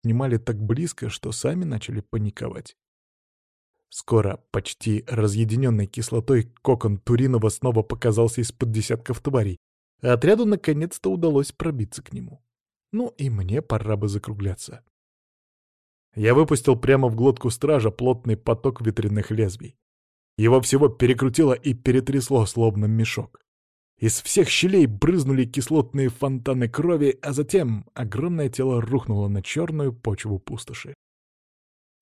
поднимали так близко, что сами начали паниковать. Скоро почти разъединенный кислотой кокон Туринова снова показался из-под десятков тварей, а отряду наконец-то удалось пробиться к нему. Ну и мне пора бы закругляться. Я выпустил прямо в глотку стража плотный поток ветряных лезвий. Его всего перекрутило и перетрясло, словно мешок. Из всех щелей брызнули кислотные фонтаны крови, а затем огромное тело рухнуло на черную почву пустоши.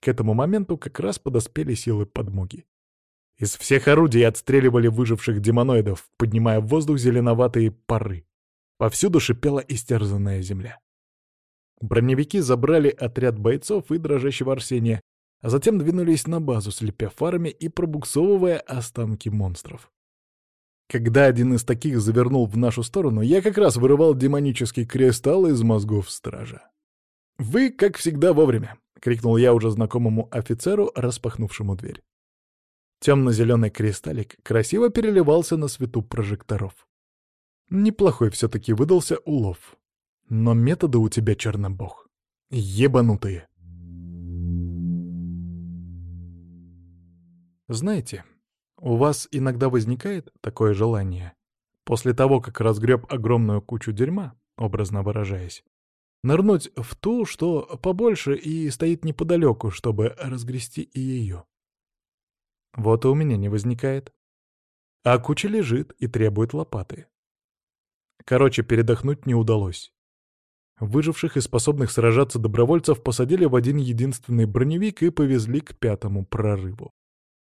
К этому моменту как раз подоспели силы подмоги. Из всех орудий отстреливали выживших демоноидов, поднимая в воздух зеленоватые пары. Повсюду шипела истерзанная земля. Броневики забрали отряд бойцов и дрожащего Арсения, а затем двинулись на базу, слепя фарами и пробуксовывая останки монстров. Когда один из таких завернул в нашу сторону, я как раз вырывал демонический кристалл из мозгов стража. «Вы, как всегда, вовремя!» — крикнул я уже знакомому офицеру, распахнувшему дверь. Темно-зеленый кристаллик красиво переливался на свету прожекторов. Неплохой все-таки выдался улов. Но методы у тебя, чернобог, ебанутые. Знаете, у вас иногда возникает такое желание, после того, как разгреб огромную кучу дерьма, образно выражаясь, нырнуть в ту, что побольше и стоит неподалеку, чтобы разгрести и ее. Вот и у меня не возникает. А куча лежит и требует лопаты. Короче, передохнуть не удалось. Выживших и способных сражаться добровольцев посадили в один единственный броневик и повезли к пятому прорыву.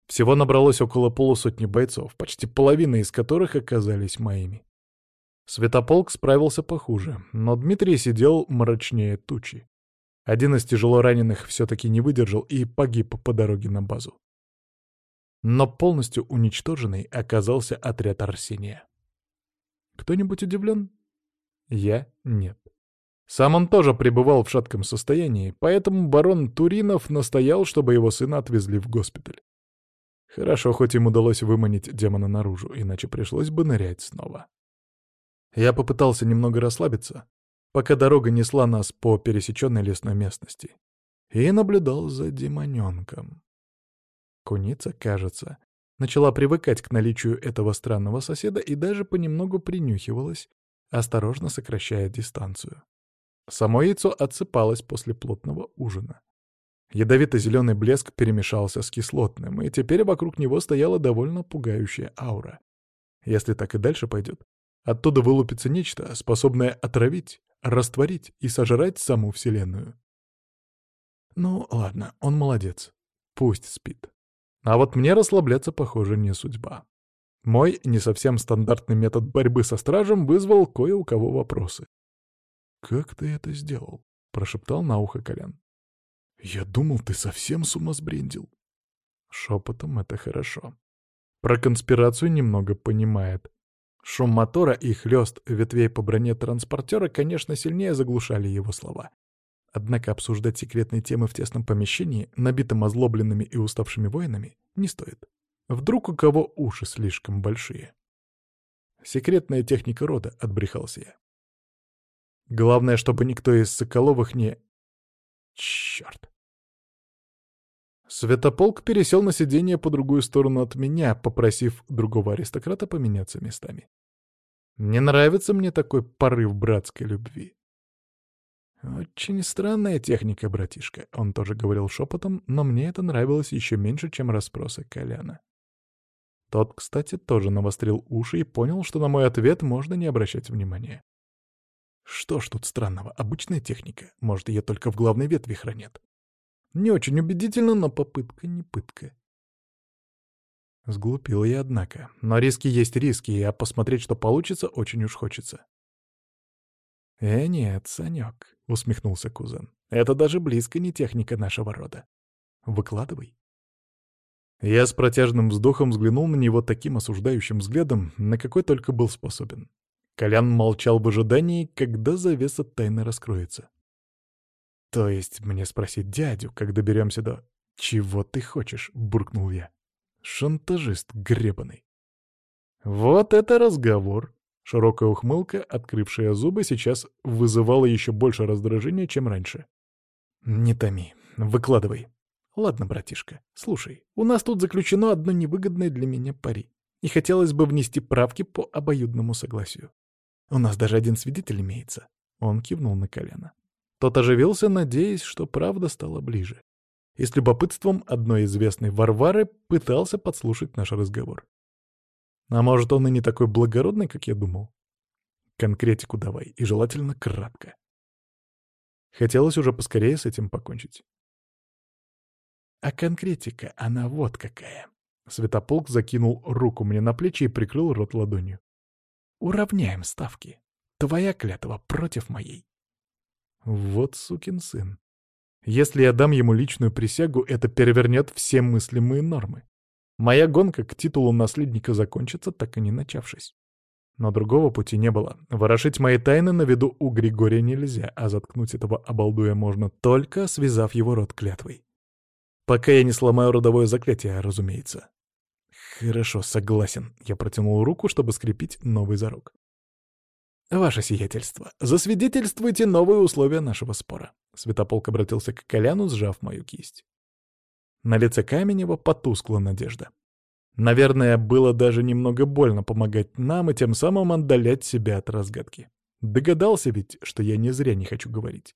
Всего набралось около полусотни бойцов, почти половина из которых оказались моими. Святополк справился похуже, но Дмитрий сидел мрачнее тучи. Один из тяжело раненых все-таки не выдержал и погиб по дороге на базу. Но полностью уничтоженный оказался отряд Арсения. Кто-нибудь удивлен? Я — нет. Сам он тоже пребывал в шатком состоянии, поэтому барон Туринов настоял, чтобы его сына отвезли в госпиталь. Хорошо, хоть им удалось выманить демона наружу, иначе пришлось бы нырять снова. Я попытался немного расслабиться, пока дорога несла нас по пересеченной лесной местности, и наблюдал за демоненком. Куница, кажется, начала привыкать к наличию этого странного соседа и даже понемногу принюхивалась, осторожно сокращая дистанцию. Само яйцо отсыпалось после плотного ужина. Ядовито-зеленый блеск перемешался с кислотным, и теперь вокруг него стояла довольно пугающая аура. Если так и дальше пойдет, оттуда вылупится нечто, способное отравить, растворить и сожрать саму Вселенную. Ну, ладно, он молодец. Пусть спит. А вот мне расслабляться, похоже, не судьба. Мой не совсем стандартный метод борьбы со стражем вызвал кое у кого вопросы. «Как ты это сделал?» — прошептал на ухо Колян. «Я думал, ты совсем с ума сбрендил». Шепотом это хорошо. Про конспирацию немного понимает. Шум мотора и хлёст ветвей по броне транспортера, конечно, сильнее заглушали его слова. Однако обсуждать секретные темы в тесном помещении, набитом озлобленными и уставшими воинами, не стоит. Вдруг у кого уши слишком большие. Секретная техника рода, отбрехался я. Главное, чтобы никто из Соколовых не... Черт. Светополк пересел на сиденье по другую сторону от меня, попросив другого аристократа поменяться местами. Не нравится мне такой порыв братской любви. «Очень странная техника, братишка», — он тоже говорил шепотом, но мне это нравилось еще меньше, чем расспросы Коляна. Тот, кстати, тоже навострил уши и понял, что на мой ответ можно не обращать внимания. Что ж тут странного? Обычная техника. Может, ее только в главной ветви хранят. Не очень убедительно, но попытка не пытка. Сглупил я, однако. Но риски есть риски, а посмотреть, что получится, очень уж хочется. «Э, нет, Санек», — усмехнулся кузен. «Это даже близко не техника нашего рода. Выкладывай». Я с протяжным вздохом взглянул на него таким осуждающим взглядом, на какой только был способен. Колян молчал в ожидании, когда завеса тайны раскроется. «То есть мне спросить дядю, как доберемся до...» «Чего ты хочешь?» — буркнул я. «Шантажист гребаный». «Вот это разговор!» Широкая ухмылка, открывшая зубы, сейчас вызывала еще больше раздражения, чем раньше. Не томи, выкладывай. Ладно, братишка, слушай, у нас тут заключено одно невыгодное для меня пари, и хотелось бы внести правки по обоюдному согласию. У нас даже один свидетель имеется. Он кивнул на колено. Тот оживился, надеясь, что правда стала ближе. И с любопытством одной известной Варвары пытался подслушать наш разговор. А может, он и не такой благородный, как я думал? Конкретику давай, и желательно кратко. Хотелось уже поскорее с этим покончить. А конкретика, она вот какая. Светополк закинул руку мне на плечи и прикрыл рот ладонью. Уравняем ставки. Твоя клятва против моей. Вот сукин сын. Если я дам ему личную присягу, это перевернет все мыслимые нормы. Моя гонка к титулу наследника закончится, так и не начавшись. Но другого пути не было. Ворошить мои тайны на виду у Григория нельзя, а заткнуть этого обалдуя можно только связав его рот клятвой. Пока я не сломаю родовое заклятие, разумеется. Хорошо, согласен. Я протянул руку, чтобы скрепить новый зарок. «Ваше сиятельство, засвидетельствуйте новые условия нашего спора». Святополк обратился к Коляну, сжав мою кисть. На лице Каменева потускла надежда. Наверное, было даже немного больно помогать нам и тем самым отдалять себя от разгадки. Догадался ведь, что я не зря не хочу говорить.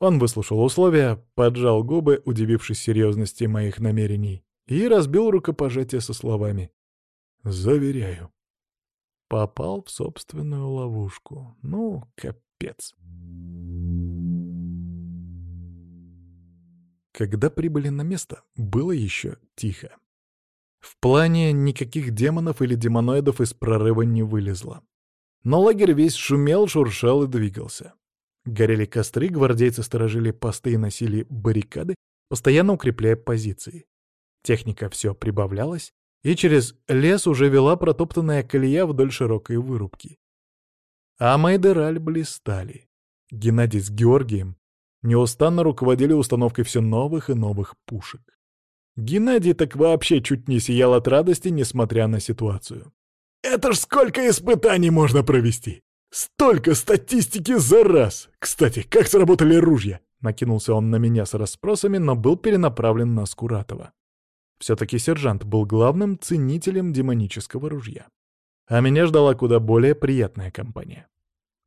Он выслушал условия, поджал губы, удивившись серьезности моих намерений, и разбил рукопожатие со словами «Заверяю». Попал в собственную ловушку. Ну, капец. Когда прибыли на место, было еще тихо. В плане никаких демонов или демоноидов из прорыва не вылезло. Но лагерь весь шумел, шуршал и двигался. Горели костры, гвардейцы сторожили посты и носили баррикады, постоянно укрепляя позиции. Техника все прибавлялась, и через лес уже вела протоптанная колея вдоль широкой вырубки. А Майдераль блистали. Геннадий с Георгием неустанно руководили установкой все новых и новых пушек. Геннадий так вообще чуть не сиял от радости, несмотря на ситуацию. «Это ж сколько испытаний можно провести! Столько статистики за раз! Кстати, как сработали ружья?» Накинулся он на меня с расспросами, но был перенаправлен на Скуратова. Все-таки сержант был главным ценителем демонического ружья. А меня ждала куда более приятная компания.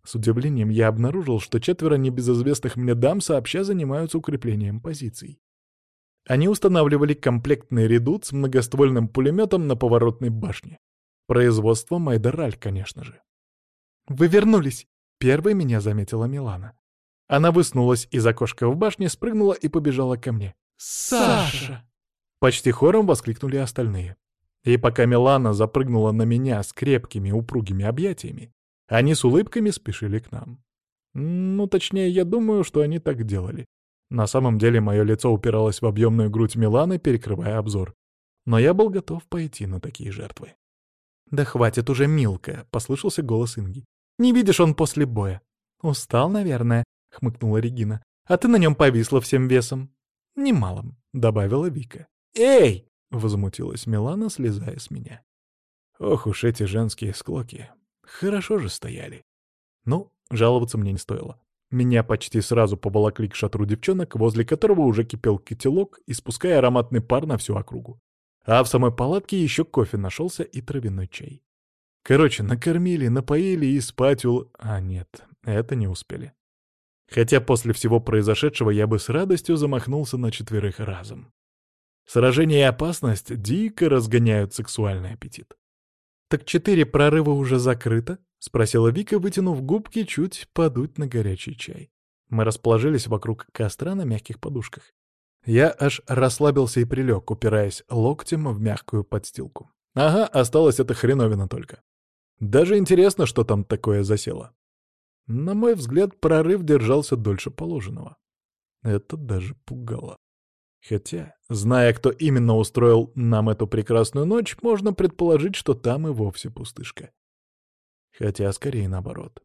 С удивлением я обнаружил, что четверо небезызвестных мне дам сообща занимаются укреплением позиций. Они устанавливали комплектный редут с многоствольным пулеметом на поворотной башне. Производство Майдераль, конечно же. «Вы вернулись!» — первой меня заметила Милана. Она выснулась из окошка в башне, спрыгнула и побежала ко мне. «Саша!» Почти хором воскликнули остальные. И пока Милана запрыгнула на меня с крепкими упругими объятиями, они с улыбками спешили к нам. Ну, точнее, я думаю, что они так делали. На самом деле мое лицо упиралось в объемную грудь Миланы, перекрывая обзор. Но я был готов пойти на такие жертвы. «Да хватит уже, Милка!» — послышался голос Инги. «Не видишь он после боя?» «Устал, наверное», — хмыкнула Регина. «А ты на нем повисла всем весом». «Немалым», — добавила Вика. «Эй!» — возмутилась Милана, слезая с меня. Ох уж эти женские склоки. Хорошо же стояли. Ну, жаловаться мне не стоило. Меня почти сразу поволокли к шатру девчонок, возле которого уже кипел котелок, испуская ароматный пар на всю округу. А в самой палатке еще кофе нашелся и травяной чай. Короче, накормили, напоили и спать ул... А нет, это не успели. Хотя после всего произошедшего я бы с радостью замахнулся на четверых разом. Сражение и опасность дико разгоняют сексуальный аппетит. «Так четыре прорыва уже закрыто?» — спросила Вика, вытянув губки чуть подуть на горячий чай. Мы расположились вокруг костра на мягких подушках. Я аж расслабился и прилег, упираясь локтем в мягкую подстилку. Ага, осталось это хреновина только. Даже интересно, что там такое засело. На мой взгляд, прорыв держался дольше положенного. Это даже пугало. Хотя, зная, кто именно устроил нам эту прекрасную ночь, можно предположить, что там и вовсе пустышка. Хотя, скорее наоборот.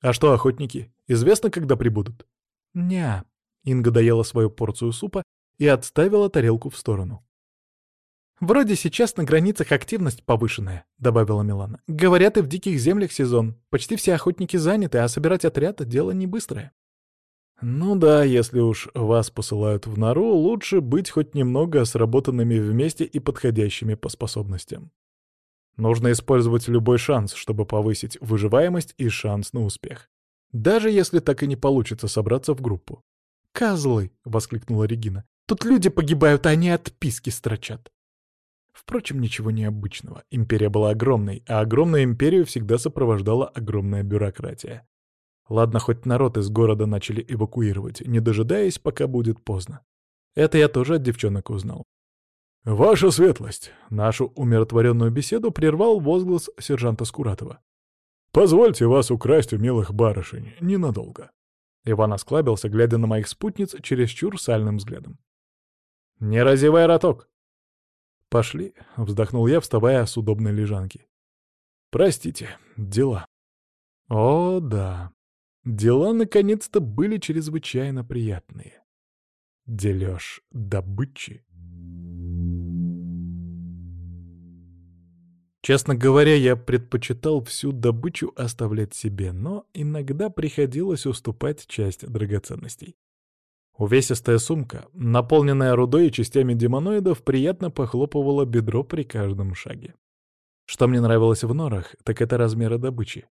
А что охотники? Известно, когда прибудут? Ня. Инга доела свою порцию супа и отставила тарелку в сторону. «Вроде сейчас на границах активность повышенная», — добавила Милана. «Говорят, и в диких землях сезон. Почти все охотники заняты, а собирать отряд — дело не быстрое». Ну да, если уж вас посылают в нору, лучше быть хоть немного сработанными вместе и подходящими по способностям. Нужно использовать любой шанс, чтобы повысить выживаемость и шанс на успех. Даже если так и не получится собраться в группу. «Козлы!» — воскликнула Регина. «Тут люди погибают, а они отписки строчат». Впрочем, ничего необычного. Империя была огромной, а огромную империю всегда сопровождала огромная бюрократия. Ладно, хоть народ из города начали эвакуировать, не дожидаясь, пока будет поздно. Это я тоже от девчонок узнал. «Ваша светлость!» — нашу умиротворенную беседу прервал возглас сержанта Скуратова. «Позвольте вас украсть у милых барышень ненадолго». Иван осклабился, глядя на моих спутниц чересчур сальным взглядом. «Не разевай роток!» «Пошли», — вздохнул я, вставая с удобной лежанки. «Простите, дела». «О, да. Дела наконец-то были чрезвычайно приятные. Дележ добычи. Честно говоря, я предпочитал всю добычу оставлять себе, но иногда приходилось уступать часть драгоценностей. Увесистая сумка, наполненная рудой и частями демоноидов, приятно похлопывала бедро при каждом шаге. Что мне нравилось в норах, так это размеры добычи.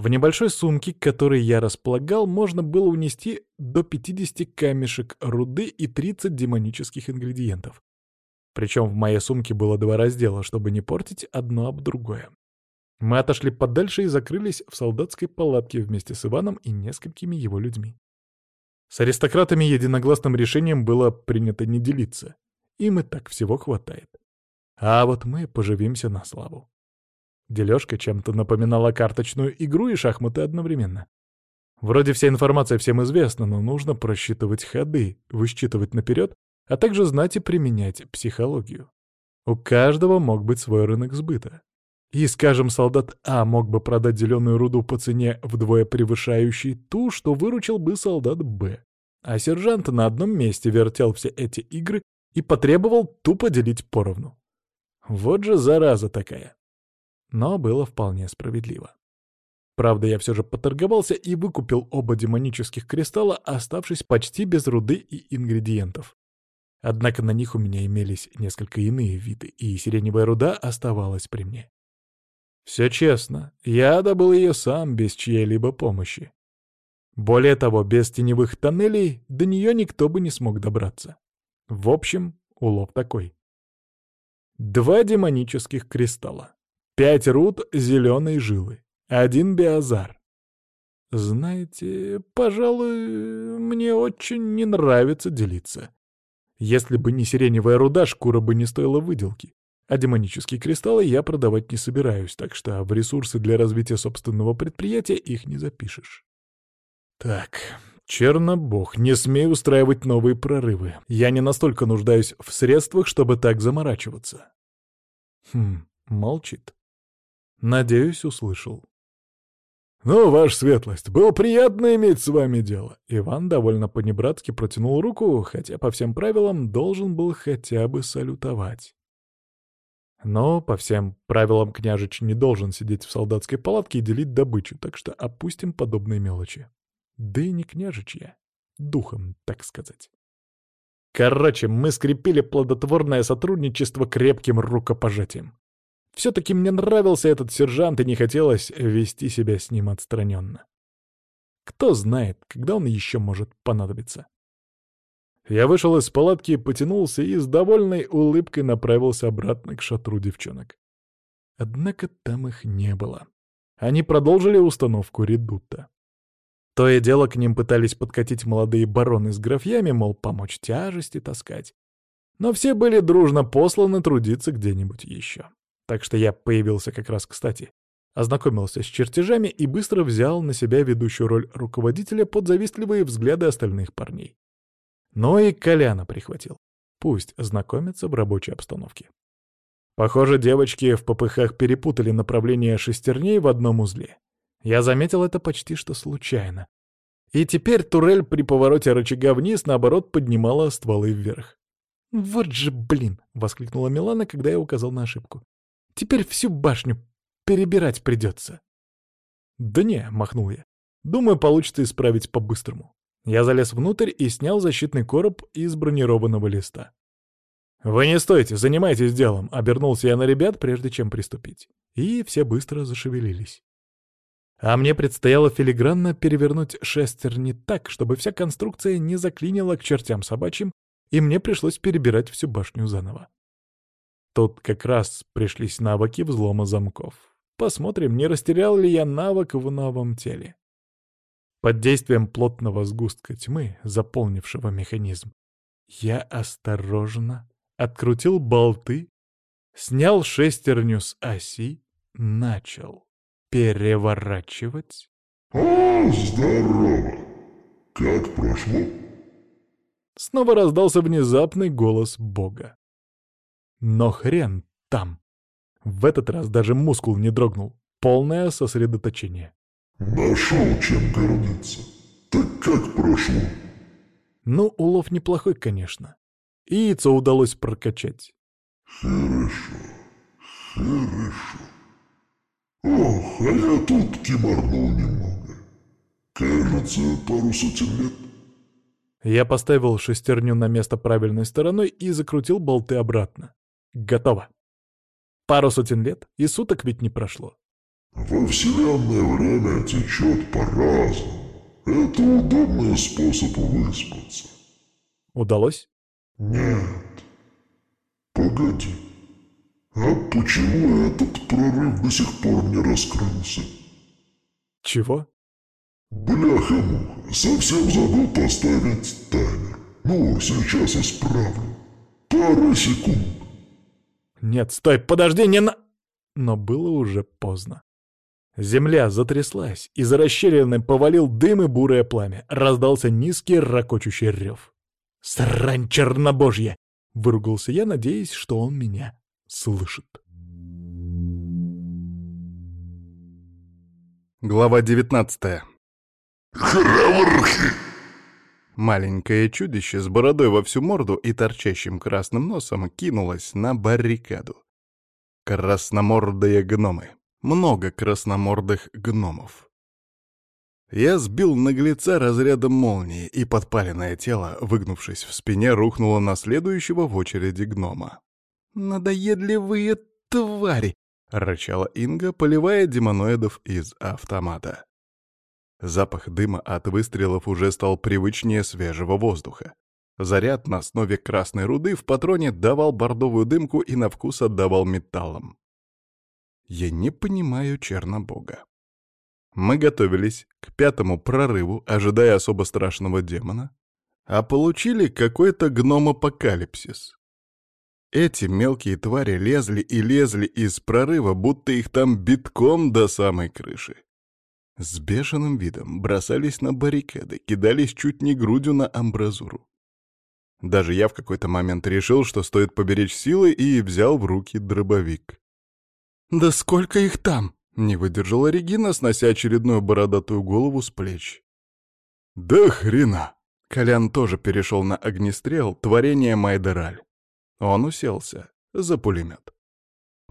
В небольшой сумке, которой я располагал, можно было унести до 50 камешек руды и 30 демонических ингредиентов. Причем в моей сумке было два раздела, чтобы не портить одно об другое. Мы отошли подальше и закрылись в солдатской палатке вместе с Иваном и несколькими его людьми. С аристократами единогласным решением было принято не делиться. Им и так всего хватает. А вот мы поживимся на славу. Дележка чем-то напоминала карточную игру и шахматы одновременно. Вроде вся информация всем известна, но нужно просчитывать ходы, высчитывать наперед, а также знать и применять психологию. У каждого мог быть свой рынок сбыта. И, скажем, солдат А мог бы продать зеленую руду по цене вдвое превышающей ту, что выручил бы солдат Б. А сержант на одном месте вертел все эти игры и потребовал тупо делить поровну. Вот же зараза такая но было вполне справедливо. Правда, я все же поторговался и выкупил оба демонических кристалла, оставшись почти без руды и ингредиентов. Однако на них у меня имелись несколько иные виды, и сиреневая руда оставалась при мне. Все честно, я добыл ее сам, без чьей-либо помощи. Более того, без теневых тоннелей до нее никто бы не смог добраться. В общем, улов такой. Два демонических кристалла. Пять руд зеленой жилы. Один биозар. Знаете, пожалуй, мне очень не нравится делиться. Если бы не сиреневая руда, шкура бы не стоила выделки. А демонические кристаллы я продавать не собираюсь, так что в ресурсы для развития собственного предприятия их не запишешь. Так, Чернобог, не смей устраивать новые прорывы. Я не настолько нуждаюсь в средствах, чтобы так заморачиваться. Хм, молчит. Надеюсь, услышал. «Ну, ваша светлость, было приятно иметь с вами дело». Иван довольно понебратски протянул руку, хотя по всем правилам должен был хотя бы салютовать. Но по всем правилам княжич не должен сидеть в солдатской палатке и делить добычу, так что опустим подобные мелочи. Да и не княжич я, духом, так сказать. Короче, мы скрепили плодотворное сотрудничество крепким рукопожатием. Все-таки мне нравился этот сержант, и не хотелось вести себя с ним отстраненно. Кто знает, когда он еще может понадобиться. Я вышел из палатки, потянулся и с довольной улыбкой направился обратно к шатру девчонок. Однако там их не было. Они продолжили установку редута. То и дело к ним пытались подкатить молодые бароны с графьями, мол, помочь тяжести таскать. Но все были дружно посланы трудиться где-нибудь еще. Так что я появился как раз кстати. Ознакомился с чертежами и быстро взял на себя ведущую роль руководителя под завистливые взгляды остальных парней. Но и Коляна прихватил. Пусть знакомятся в рабочей обстановке. Похоже, девочки в попыхах перепутали направление шестерней в одном узле. Я заметил это почти что случайно. И теперь турель при повороте рычага вниз, наоборот, поднимала стволы вверх. «Вот же блин!» — воскликнула Милана, когда я указал на ошибку. Теперь всю башню перебирать придется. «Да не», — махнул я. «Думаю, получится исправить по-быстрому. Я залез внутрь и снял защитный короб из бронированного листа. «Вы не стойте, занимайтесь делом», — обернулся я на ребят, прежде чем приступить. И все быстро зашевелились. А мне предстояло филигранно перевернуть шестерни так, чтобы вся конструкция не заклинила к чертям собачьим, и мне пришлось перебирать всю башню заново. Тут как раз пришлись навыки взлома замков. Посмотрим, не растерял ли я навык в новом теле. Под действием плотного сгустка тьмы, заполнившего механизм, я осторожно открутил болты, снял шестерню с оси, начал переворачивать. «О, здорово! Как прошло?» Снова раздался внезапный голос Бога. Но хрен там. В этот раз даже мускул не дрогнул. Полное сосредоточение. «Нашел чем гордиться. Так как прошло?» Ну, улов неплохой, конечно. И яйцо удалось прокачать. «Хорошо, хорошо. Ох, а я тут кимарнул немного. Кажется, пару сотен лет». Я поставил шестерню на место правильной стороной и закрутил болты обратно. Готово. Пару сотен лет, и суток ведь не прошло. «Во Вселенной время течет по-разному. Это удобный способ выспаться». Удалось? Нет. Погоди. А почему этот прорыв до сих пор не раскрылся? Чего? Бляха-муха, совсем забыл поставить таймер. Ну, сейчас исправлю. Пара секунд. Нет, стой, подожди, не на... Но было уже поздно. Земля затряслась, из расщелины повалил дым и бурое пламя. Раздался низкий ракочущий рев. «Срань чернобожья!» — выругался я, надеясь, что он меня слышит. Глава девятнадцатая. Храврхи! Маленькое чудище с бородой во всю морду и торчащим красным носом кинулось на баррикаду. Красномордые гномы. Много красномордых гномов. Я сбил наглеца разрядом молнии, и подпаленное тело, выгнувшись в спине, рухнуло на следующего в очереди гнома. «Надоедливые твари!» — рычала Инга, поливая демоноидов из автомата. Запах дыма от выстрелов уже стал привычнее свежего воздуха. Заряд на основе красной руды в патроне давал бордовую дымку и на вкус отдавал металлом. Я не понимаю Чернобога. Мы готовились к пятому прорыву, ожидая особо страшного демона, а получили какой-то гном-апокалипсис. Эти мелкие твари лезли и лезли из прорыва, будто их там битком до самой крыши. С бешеным видом бросались на баррикады, кидались чуть не грудью на амбразуру. Даже я в какой-то момент решил, что стоит поберечь силы, и взял в руки дробовик. «Да сколько их там?» Не выдержала Регина, снося очередную бородатую голову с плеч. «Да хрена!» Колян тоже перешел на огнестрел, творение Майдераль. Он уселся за пулемет.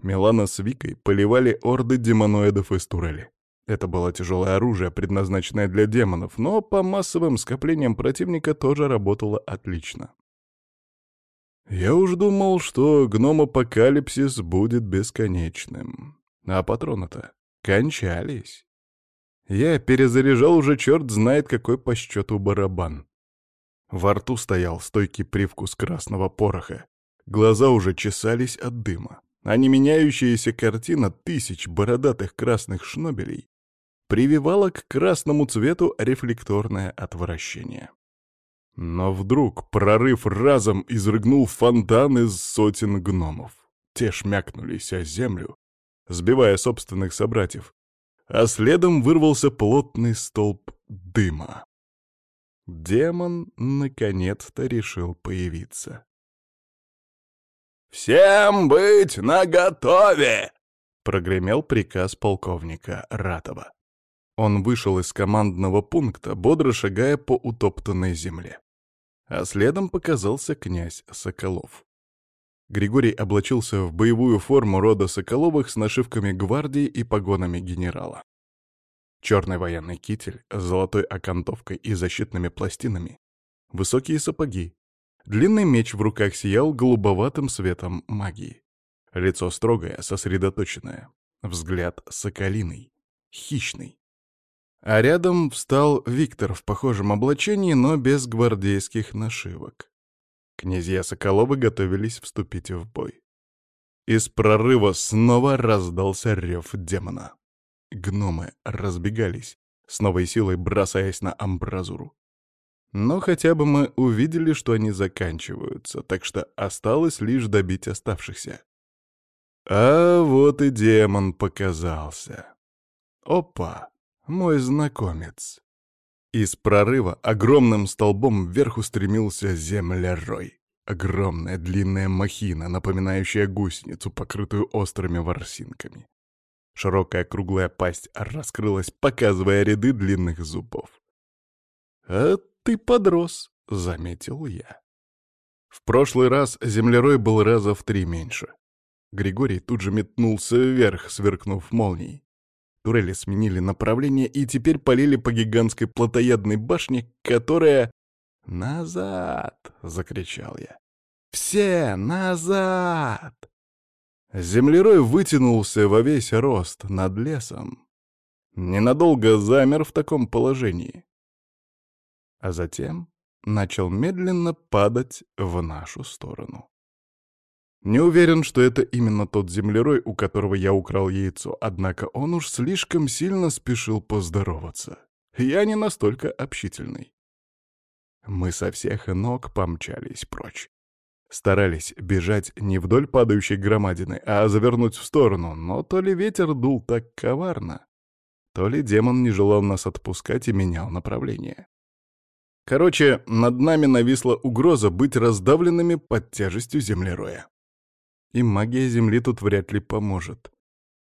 Милана с Викой поливали орды демоноидов из турели. Это было тяжелое оружие, предназначенное для демонов, но по массовым скоплениям противника тоже работало отлично. Я уж думал, что гном-апокалипсис будет бесконечным. А патроны-то кончались. Я перезаряжал уже черт знает какой по счету барабан. Во рту стоял стойкий привкус красного пороха. Глаза уже чесались от дыма, а не меняющаяся картина тысяч бородатых красных шнобелей прививала к красному цвету рефлекторное отвращение. Но вдруг прорыв разом изрыгнул фонтан из сотен гномов. Те шмякнулись о землю, сбивая собственных собратьев, а следом вырвался плотный столб дыма. Демон наконец-то решил появиться. «Всем быть наготове!» — прогремел приказ полковника Ратова. Он вышел из командного пункта, бодро шагая по утоптанной земле. А следом показался князь Соколов. Григорий облачился в боевую форму рода Соколовых с нашивками гвардии и погонами генерала. Черный военный китель с золотой окантовкой и защитными пластинами, высокие сапоги. Длинный меч в руках сиял голубоватым светом магии. Лицо строгое, сосредоточенное. Взгляд соколиный, хищный. А рядом встал Виктор в похожем облачении, но без гвардейских нашивок. Князья Соколовы готовились вступить в бой. Из прорыва снова раздался рев демона. Гномы разбегались, с новой силой бросаясь на амбразуру. Но хотя бы мы увидели, что они заканчиваются, так что осталось лишь добить оставшихся. А вот и демон показался. Опа, мой знакомец. Из прорыва огромным столбом вверх устремился землерой. Огромная длинная махина, напоминающая гусеницу, покрытую острыми ворсинками. Широкая круглая пасть раскрылась, показывая ряды длинных зубов. «А ты подрос», — заметил я. В прошлый раз землерой был раза в три меньше. Григорий тут же метнулся вверх, сверкнув молнией. Турели сменили направление и теперь полили по гигантской плотоядной башне, которая «Назад!» — закричал я. «Все назад!» Землерой вытянулся во весь рост над лесом. Ненадолго замер в таком положении. А затем начал медленно падать в нашу сторону. Не уверен, что это именно тот землерой, у которого я украл яйцо, однако он уж слишком сильно спешил поздороваться. Я не настолько общительный. Мы со всех ног помчались прочь. Старались бежать не вдоль падающей громадины, а завернуть в сторону, но то ли ветер дул так коварно, то ли демон не желал нас отпускать и менял направление. Короче, над нами нависла угроза быть раздавленными под тяжестью землероя. И магия Земли тут вряд ли поможет.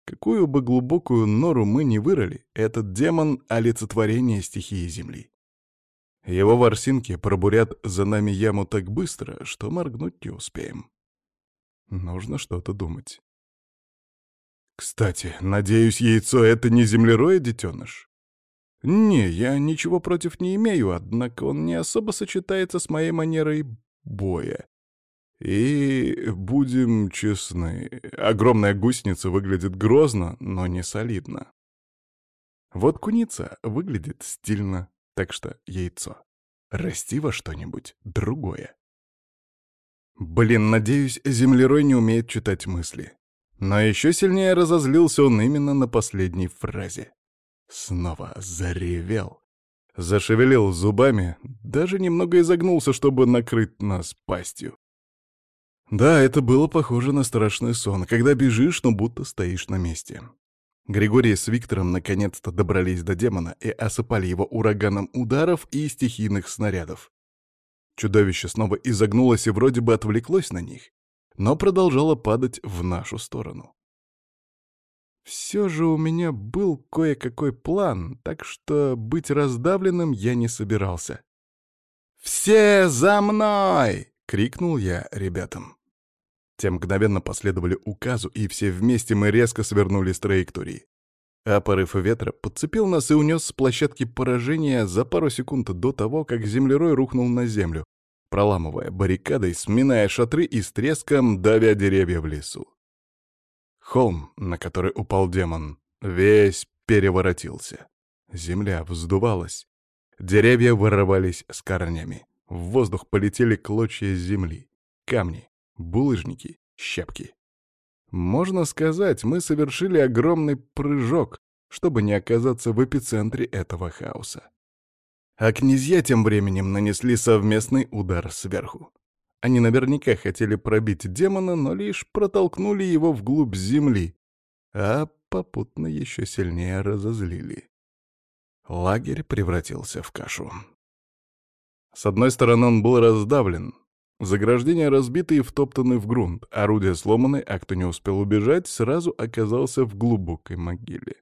Какую бы глубокую нору мы ни вырыли, этот демон — олицетворение стихии Земли. Его ворсинки пробурят за нами яму так быстро, что моргнуть не успеем. Нужно что-то думать. Кстати, надеюсь, яйцо — это не землерое детеныш? Не, я ничего против не имею, однако он не особо сочетается с моей манерой боя. И, будем честны, огромная гусеница выглядит грозно, но не солидно. Вот куница выглядит стильно, так что яйцо. Расти во что-нибудь другое. Блин, надеюсь, землерой не умеет читать мысли. Но еще сильнее разозлился он именно на последней фразе. Снова заревел. Зашевелил зубами, даже немного изогнулся, чтобы накрыть нас пастью. Да, это было похоже на страшный сон, когда бежишь, но будто стоишь на месте. Григорий с Виктором наконец-то добрались до демона и осыпали его ураганом ударов и стихийных снарядов. Чудовище снова изогнулось и вроде бы отвлеклось на них, но продолжало падать в нашу сторону. Все же у меня был кое-какой план, так что быть раздавленным я не собирался. «Все за мной!» — крикнул я ребятам. Те мгновенно последовали указу, и все вместе мы резко свернули с траектории. А порыв ветра подцепил нас и унес с площадки поражения за пару секунд до того, как землерой рухнул на землю, проламывая баррикадой, сминая шатры и с треском давя деревья в лесу. Холм, на который упал демон, весь переворотился. Земля вздувалась. Деревья вырывались с корнями. В воздух полетели клочья земли, камни, булыжники, щепки. Можно сказать, мы совершили огромный прыжок, чтобы не оказаться в эпицентре этого хаоса. А князья тем временем нанесли совместный удар сверху. Они наверняка хотели пробить демона, но лишь протолкнули его вглубь земли, а попутно еще сильнее разозлили. Лагерь превратился в кашу. С одной стороны, он был раздавлен, Заграждения разбиты и втоптаны в грунт, орудия сломаны, а кто не успел убежать, сразу оказался в глубокой могиле.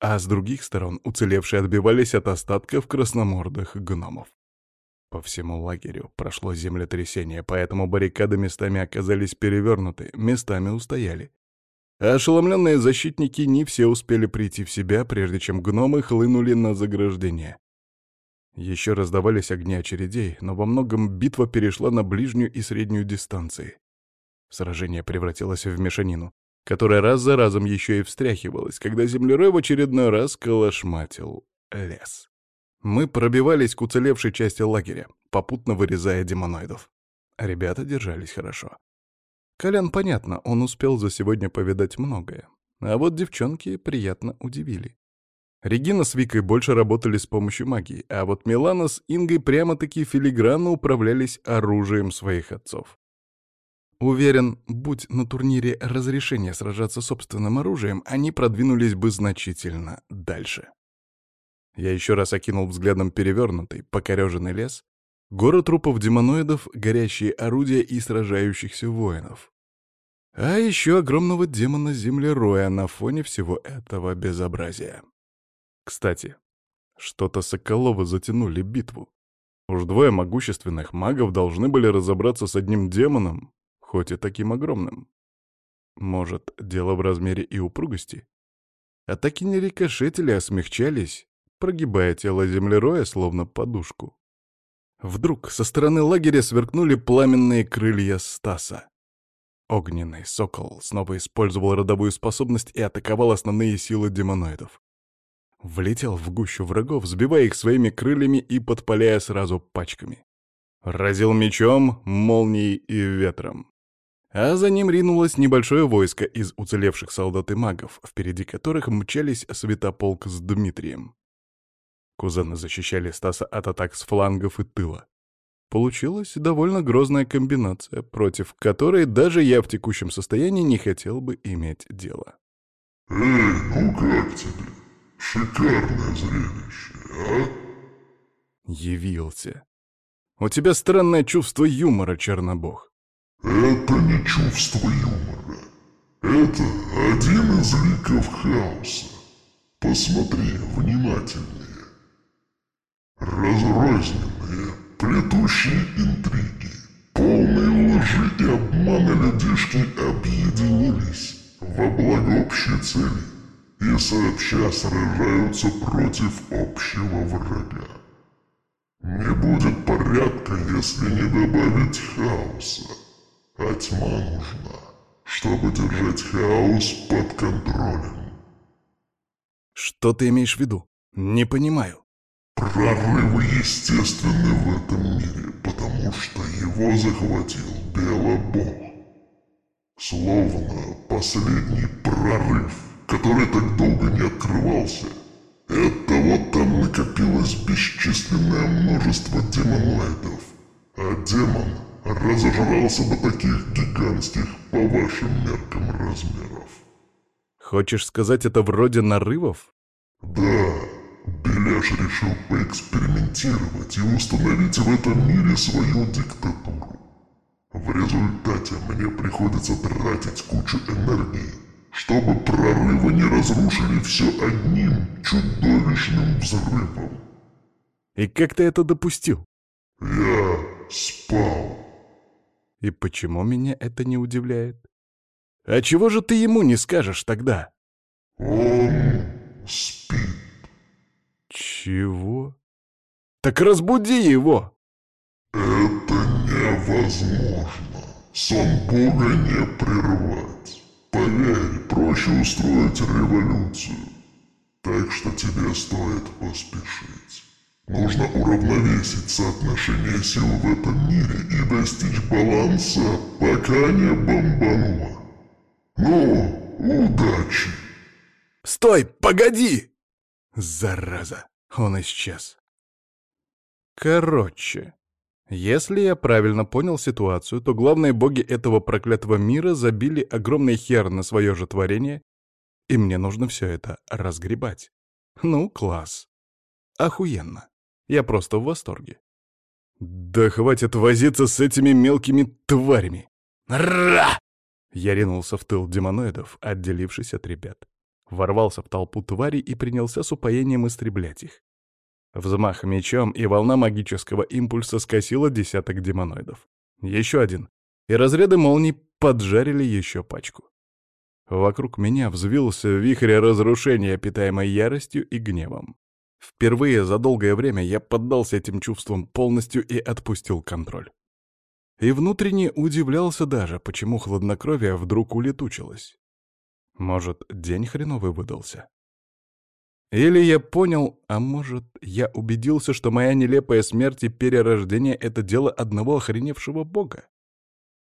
А с других сторон уцелевшие отбивались от остатков красномордых гномов. По всему лагерю прошло землетрясение, поэтому баррикады местами оказались перевернуты, местами устояли. А ошеломленные защитники не все успели прийти в себя, прежде чем гномы хлынули на заграждение. Еще раздавались огни очередей, но во многом битва перешла на ближнюю и среднюю дистанции. Сражение превратилось в мешанину, которая раз за разом еще и встряхивалась, когда землерой в очередной раз колошматил лес. Мы пробивались к уцелевшей части лагеря, попутно вырезая демоноидов. Ребята держались хорошо. Колян, понятно, он успел за сегодня повидать многое. А вот девчонки приятно удивили. Регина с Викой больше работали с помощью магии, а вот Милана с Ингой прямо-таки филигранно управлялись оружием своих отцов. Уверен, будь на турнире разрешение сражаться собственным оружием, они продвинулись бы значительно дальше. Я еще раз окинул взглядом перевернутый, покореженный лес, город трупов демоноидов, горящие орудия и сражающихся воинов. А еще огромного демона-землероя на фоне всего этого безобразия. Кстати, что-то Соколовы затянули битву. Уж двое могущественных магов должны были разобраться с одним демоном, хоть и таким огромным. Может, дело в размере и упругости? Атаки не рикошетили, а смягчались, прогибая тело землероя словно подушку. Вдруг со стороны лагеря сверкнули пламенные крылья Стаса. Огненный сокол снова использовал родовую способность и атаковал основные силы демоноидов. Влетел в гущу врагов, сбивая их своими крыльями и подпаляя сразу пачками. Разил мечом, молнией и ветром. А за ним ринулось небольшое войско из уцелевших солдат и магов, впереди которых мчались святополк с Дмитрием. Кузены защищали Стаса от атак с флангов и тыла. Получилась довольно грозная комбинация, против которой даже я в текущем состоянии не хотел бы иметь дело. «Эй, ну как тебе?» Шикарное зрелище, а? Явился. У тебя странное чувство юмора, Чернобог. Это не чувство юмора. Это один из ликов хаоса. Посмотри внимательнее. Разрозненные, плетущие интриги, полные лжи и обмана людишки объединились во благо общей цели и сообща сражаются против общего врага. Не будет порядка, если не добавить хаоса, а тьма нужна, чтобы держать хаос под контролем. Что ты имеешь в виду? Не понимаю. Прорывы естественны в этом мире, потому что его захватил Белобог. Словно последний прорыв — который так долго не открывался. Это вот там накопилось бесчисленное множество демоноидов. А демон разожрался бы таких гигантских по вашим меркам размеров. Хочешь сказать, это вроде нарывов? Да, Беляш решил поэкспериментировать и установить в этом мире свою диктатуру. В результате мне приходится тратить кучу энергии чтобы прорывы не разрушили все одним чудовищным взрывом. И как ты это допустил? Я спал. И почему меня это не удивляет? А чего же ты ему не скажешь тогда? Он спит. Чего? Так разбуди его! Это невозможно. Сон Бога не прервать. Поверь, проще устроить революцию. Так что тебе стоит поспешить. Нужно уравновесить соотношение сил в этом мире и достичь баланса, пока не бомбануло. Ну, удачи. Стой, погоди! Зараза, он исчез. Короче, если я правильно понял ситуацию, то главные боги этого проклятого мира забили огромный хер на свое же творение, и мне нужно все это разгребать. Ну, класс. Охуенно. Я просто в восторге. Да хватит возиться с этими мелкими тварями. Ра! Я ринулся в тыл демоноидов, отделившись от ребят. Ворвался в толпу тварей и принялся с упоением истреблять их. Взмах мечом, и волна магического импульса скосила десяток демоноидов. Еще один. И разряды молний поджарили еще пачку. Вокруг меня взвился вихрь разрушения, питаемой яростью и гневом. Впервые за долгое время я поддался этим чувствам полностью и отпустил контроль. И внутренне удивлялся даже, почему хладнокровие вдруг улетучилось. Может, день хреновый выдался? Или я понял, а может, я убедился, что моя нелепая смерть и перерождение — это дело одного охреневшего бога?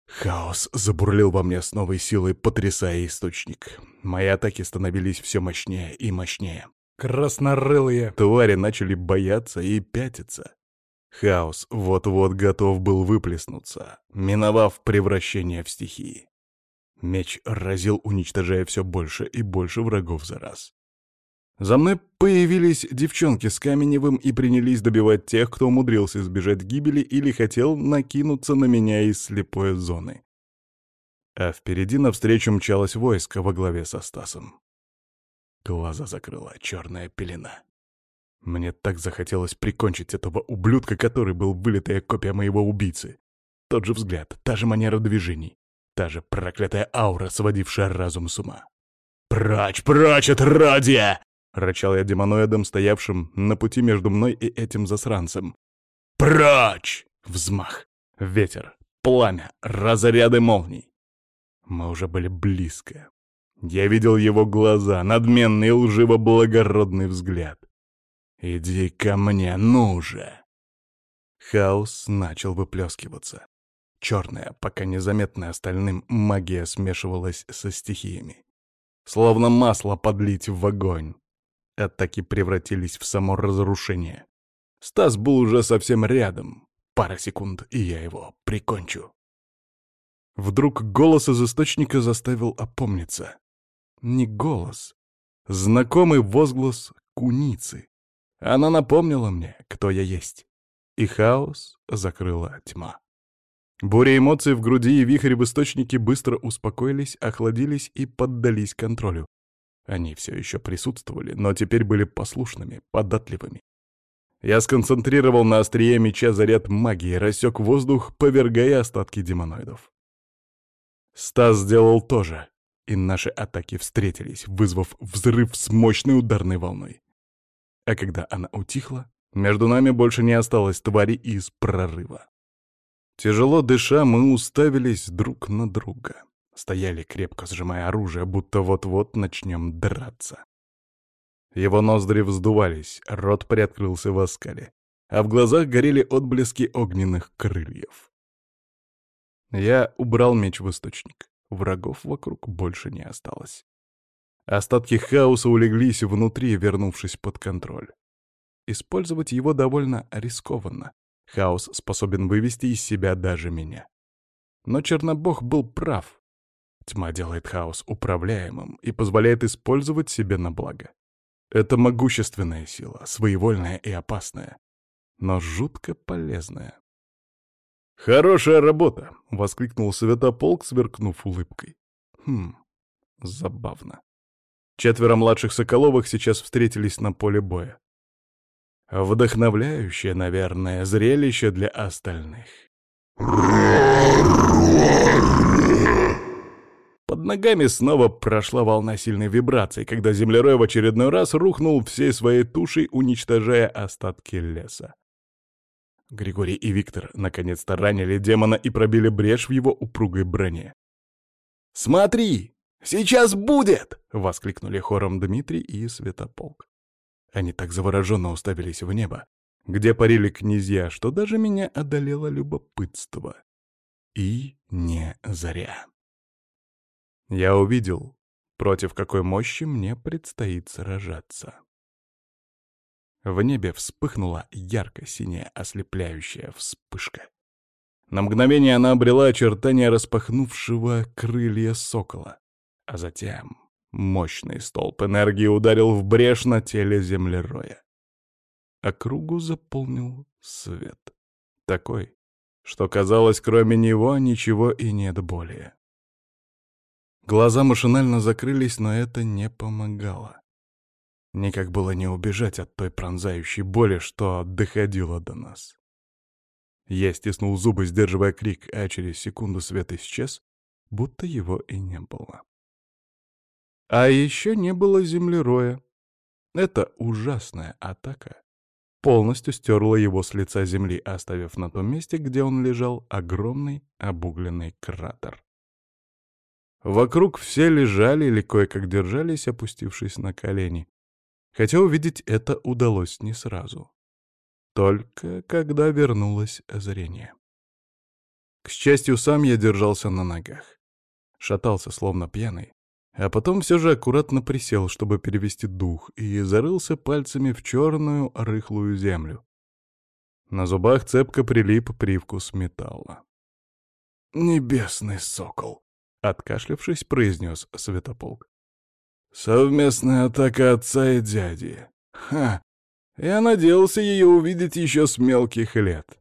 Хаос забурлил во мне с новой силой, потрясая источник. Мои атаки становились все мощнее и мощнее. Краснорылые твари начали бояться и пятиться. Хаос вот-вот готов был выплеснуться, миновав превращение в стихии. Меч разил, уничтожая все больше и больше врагов за раз. За мной появились девчонки с Каменевым и принялись добивать тех, кто умудрился избежать гибели или хотел накинуться на меня из слепой зоны. А впереди навстречу мчалось войско во главе со Стасом. Глаза закрыла черная пелена. Мне так захотелось прикончить этого ублюдка, который был вылитая копия моего убийцы. Тот же взгляд, та же манера движений, та же проклятая аура, сводившая разум с ума. «Прочь, прочь от радия!» — рычал я демоноидом, стоявшим на пути между мной и этим засранцем. «Прочь!» — взмах, ветер, пламя, разряды молний. Мы уже были близко. Я видел его глаза, надменный лживо-благородный взгляд. «Иди ко мне, ну же!» Хаос начал выплескиваться. Черная, пока незаметная остальным, магия смешивалась со стихиями. Словно масло подлить в огонь. Атаки превратились в само разрушение. Стас был уже совсем рядом. Пара секунд, и я его прикончу. Вдруг голос из источника заставил опомниться. Не голос. Знакомый возглас куницы. Она напомнила мне, кто я есть. И хаос закрыла тьма. Буря эмоций в груди и вихрь в источнике быстро успокоились, охладились и поддались контролю. Они все еще присутствовали, но теперь были послушными, податливыми. Я сконцентрировал на острие меча заряд магии, рассек воздух, повергая остатки демоноидов. Стас сделал то же, и наши атаки встретились, вызвав взрыв с мощной ударной волной. А когда она утихла, между нами больше не осталось твари из прорыва. Тяжело дыша, мы уставились друг на друга. Стояли, крепко сжимая оружие, будто вот-вот начнем драться. Его ноздри вздувались, рот приоткрылся в оскале, а в глазах горели отблески огненных крыльев. Я убрал меч в источник. Врагов вокруг больше не осталось. Остатки хаоса улеглись внутри, вернувшись под контроль. Использовать его довольно рискованно. Хаос способен вывести из себя даже меня. Но Чернобог был прав. Тьма делает хаос управляемым и позволяет использовать себе на благо. Это могущественная сила, своевольная и опасная, но жутко полезная. «Хорошая работа!» — воскликнул Святополк, сверкнув улыбкой. «Хм, забавно. Четверо младших Соколовых сейчас встретились на поле боя. Вдохновляющее, наверное, зрелище для остальных. Ногами снова прошла волна сильной вибрации, когда землерой в очередной раз рухнул всей своей тушей, уничтожая остатки леса. Григорий и Виктор наконец-то ранили демона и пробили брешь в его упругой броне. «Смотри! Сейчас будет!» — воскликнули хором Дмитрий и Святополк. Они так завороженно уставились в небо, где парили князья, что даже меня одолело любопытство. И не зря. Я увидел, против какой мощи мне предстоит сражаться. В небе вспыхнула ярко-синяя ослепляющая вспышка. На мгновение она обрела очертания распахнувшего крылья сокола, а затем мощный столб энергии ударил в брешь на теле землероя. Округу заполнил свет. Такой, что казалось, кроме него ничего и нет более. Глаза машинально закрылись, но это не помогало. Никак было не убежать от той пронзающей боли, что доходило до нас. Я стиснул зубы, сдерживая крик, а через секунду свет исчез, будто его и не было. А еще не было землероя. Это ужасная атака полностью стерла его с лица земли, оставив на том месте, где он лежал, огромный обугленный кратер. Вокруг все лежали или кое-как держались, опустившись на колени. Хотя увидеть это удалось не сразу. Только когда вернулось зрение. К счастью, сам я держался на ногах. Шатался, словно пьяный. А потом все же аккуратно присел, чтобы перевести дух, и зарылся пальцами в черную рыхлую землю. На зубах цепко прилип привкус металла. «Небесный сокол!» — откашлявшись, произнес Светополк. «Совместная атака отца и дяди. Ха! Я надеялся ее увидеть еще с мелких лет».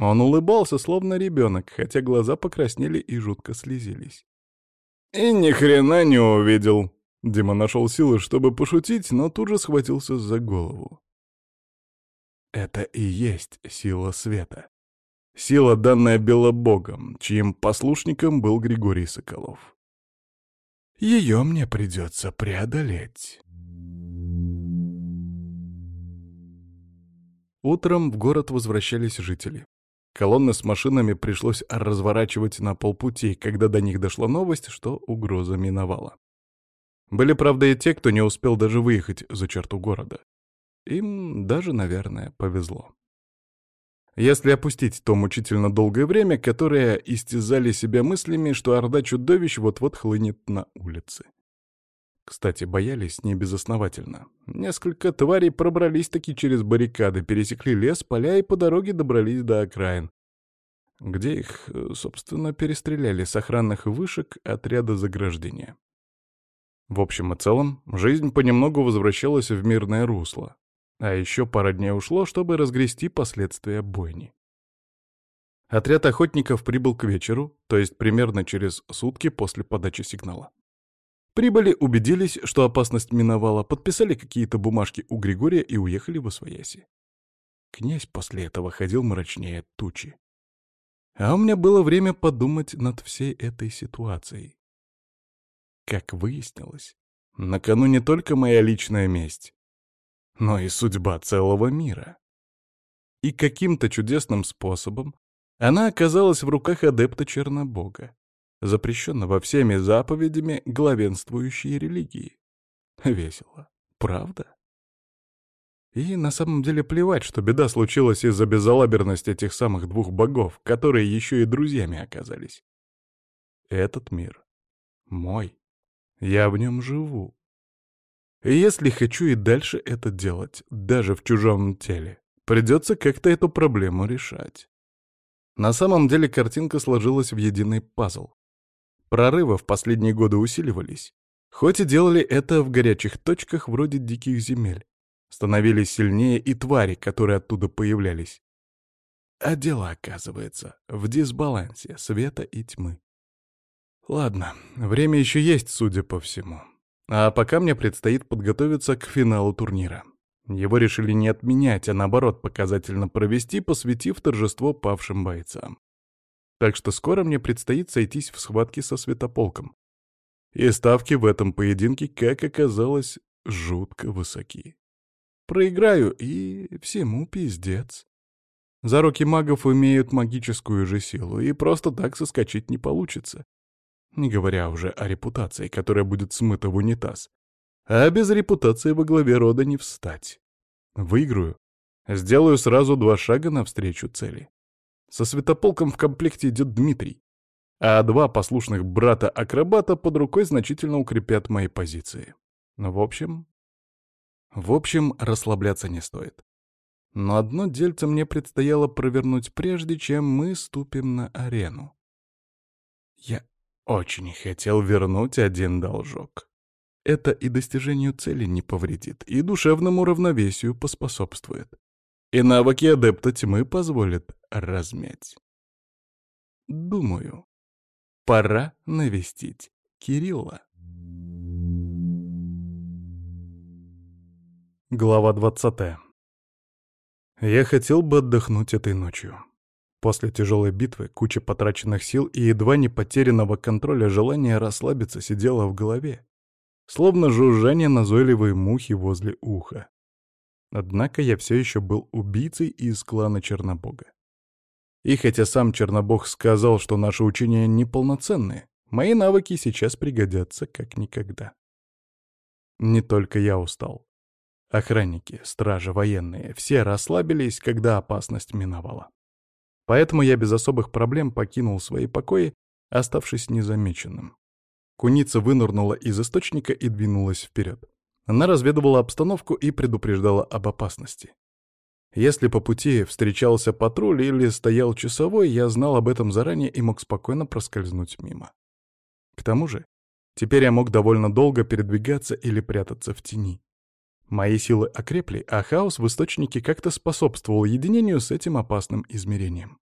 Он улыбался, словно ребенок, хотя глаза покраснели и жутко слезились. И ни хрена не увидел. Дима нашел силы, чтобы пошутить, но тут же схватился за голову. Это и есть сила света. Сила, данная Белобогом, чьим послушником был Григорий Соколов. Ее мне придется преодолеть. Утром в город возвращались жители. Колонны с машинами пришлось разворачивать на полпути, когда до них дошла новость, что угроза миновала. Были, правда, и те, кто не успел даже выехать за черту города. Им даже, наверное, повезло. Если опустить то мучительно долгое время, которое истязали себя мыслями, что орда чудовищ вот-вот хлынет на улицы. Кстати, боялись не безосновательно. Несколько тварей пробрались таки через баррикады, пересекли лес, поля и по дороге добрались до окраин, где их, э, собственно, перестреляли с охранных вышек отряда заграждения. В общем и целом, жизнь понемногу возвращалась в мирное русло, а еще пара дней ушло, чтобы разгрести последствия бойни. Отряд охотников прибыл к вечеру, то есть примерно через сутки после подачи сигнала. Прибыли, убедились, что опасность миновала, подписали какие-то бумажки у Григория и уехали в Освояси. Князь после этого ходил мрачнее тучи. А у меня было время подумать над всей этой ситуацией. Как выяснилось, на кону не только моя личная месть, но и судьба целого мира. И каким-то чудесным способом она оказалась в руках адепта Чернобога запрещенного всеми заповедями главенствующей религии. Весело, правда? И на самом деле плевать, что беда случилась из-за безалаберности этих самых двух богов, которые еще и друзьями оказались. Этот мир мой. Я в нем живу. Если хочу и дальше это делать, даже в чужом теле, придется как-то эту проблему решать. На самом деле картинка сложилась в единый пазл. Прорывы в последние годы усиливались. Хоть и делали это в горячих точках вроде диких земель. Становились сильнее и твари, которые оттуда появлялись. А дело, оказывается, в дисбалансе света и тьмы. Ладно, время еще есть, судя по всему. А пока мне предстоит подготовиться к финалу турнира. Его решили не отменять, а наоборот показательно провести, посвятив торжество павшим бойцам. Так что скоро мне предстоит сойтись в схватке со Светополком. И ставки в этом поединке, как оказалось, жутко высоки. Проиграю, и всему пиздец. За руки магов имеют магическую же силу, и просто так соскочить не получится. Не говоря уже о репутации, которая будет смыта в унитаз. А без репутации во главе рода не встать. Выиграю. Сделаю сразу два шага навстречу цели. Со светополком в комплекте идет Дмитрий, а два послушных брата-акробата под рукой значительно укрепят мои позиции. В общем... В общем, расслабляться не стоит. Но одно дельце мне предстояло провернуть прежде, чем мы ступим на арену. Я очень хотел вернуть один должок. Это и достижению цели не повредит, и душевному равновесию поспособствует и навыки адепта тьмы позволят размять. Думаю, пора навестить Кирилла. Глава 20. Я хотел бы отдохнуть этой ночью. После тяжелой битвы, куча потраченных сил и едва не потерянного контроля желание расслабиться сидело в голове, словно жужжание назойливой мухи возле уха. Однако я все еще был убийцей из клана Чернобога. И хотя сам Чернобог сказал, что наши учения неполноценные, мои навыки сейчас пригодятся как никогда. Не только я устал. Охранники, стражи, военные — все расслабились, когда опасность миновала. Поэтому я без особых проблем покинул свои покои, оставшись незамеченным. Куница вынырнула из источника и двинулась вперед. Она разведывала обстановку и предупреждала об опасности. Если по пути встречался патруль или стоял часовой, я знал об этом заранее и мог спокойно проскользнуть мимо. К тому же, теперь я мог довольно долго передвигаться или прятаться в тени. Мои силы окрепли, а хаос в источнике как-то способствовал единению с этим опасным измерением.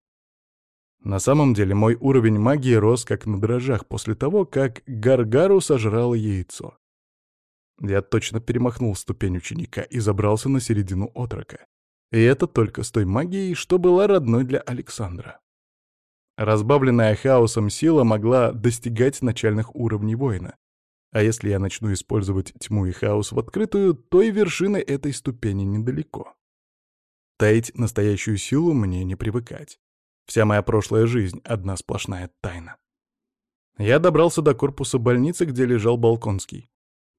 На самом деле мой уровень магии рос как на дрожжах после того, как Гаргару сожрал яйцо. Я точно перемахнул ступень ученика и забрался на середину отрока. И это только с той магией, что была родной для Александра. Разбавленная хаосом сила могла достигать начальных уровней воина. А если я начну использовать тьму и хаос в открытую, то и вершины этой ступени недалеко. Таить настоящую силу мне не привыкать. Вся моя прошлая жизнь — одна сплошная тайна. Я добрался до корпуса больницы, где лежал Балконский.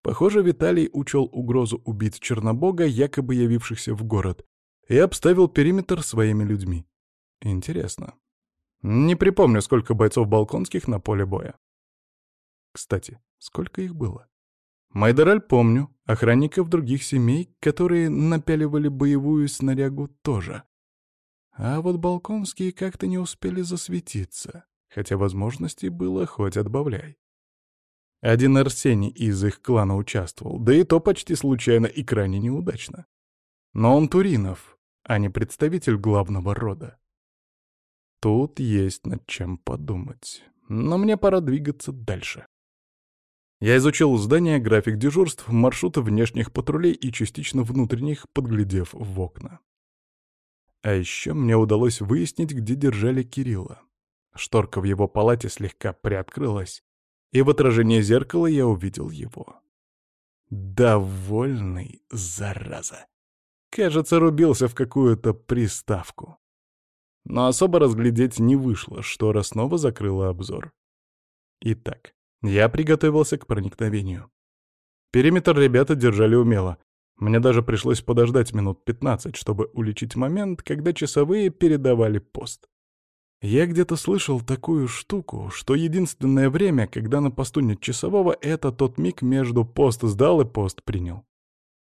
Похоже, Виталий учел угрозу убить Чернобога, якобы явившихся в город, и обставил периметр своими людьми. Интересно. Не припомню, сколько бойцов Балконских на поле боя. Кстати, сколько их было? Майдераль помню, охранников других семей, которые напяливали боевую снарягу тоже. А вот Балконские как-то не успели засветиться, хотя возможностей было хоть отбавляй. Один Арсений из их клана участвовал, да и то почти случайно и крайне неудачно. Но он Туринов, а не представитель главного рода. Тут есть над чем подумать, но мне пора двигаться дальше. Я изучил здание, график дежурств, маршруты внешних патрулей и частично внутренних, подглядев в окна. А еще мне удалось выяснить, где держали Кирилла. Шторка в его палате слегка приоткрылась, и в отражении зеркала я увидел его. Довольный, зараза. Кажется, рубился в какую-то приставку. Но особо разглядеть не вышло, штора снова закрыла обзор. Итак, я приготовился к проникновению. Периметр ребята держали умело. Мне даже пришлось подождать минут 15, чтобы уличить момент, когда часовые передавали пост. Я где-то слышал такую штуку, что единственное время, когда на посту нет часового, это тот миг между пост сдал и пост принял.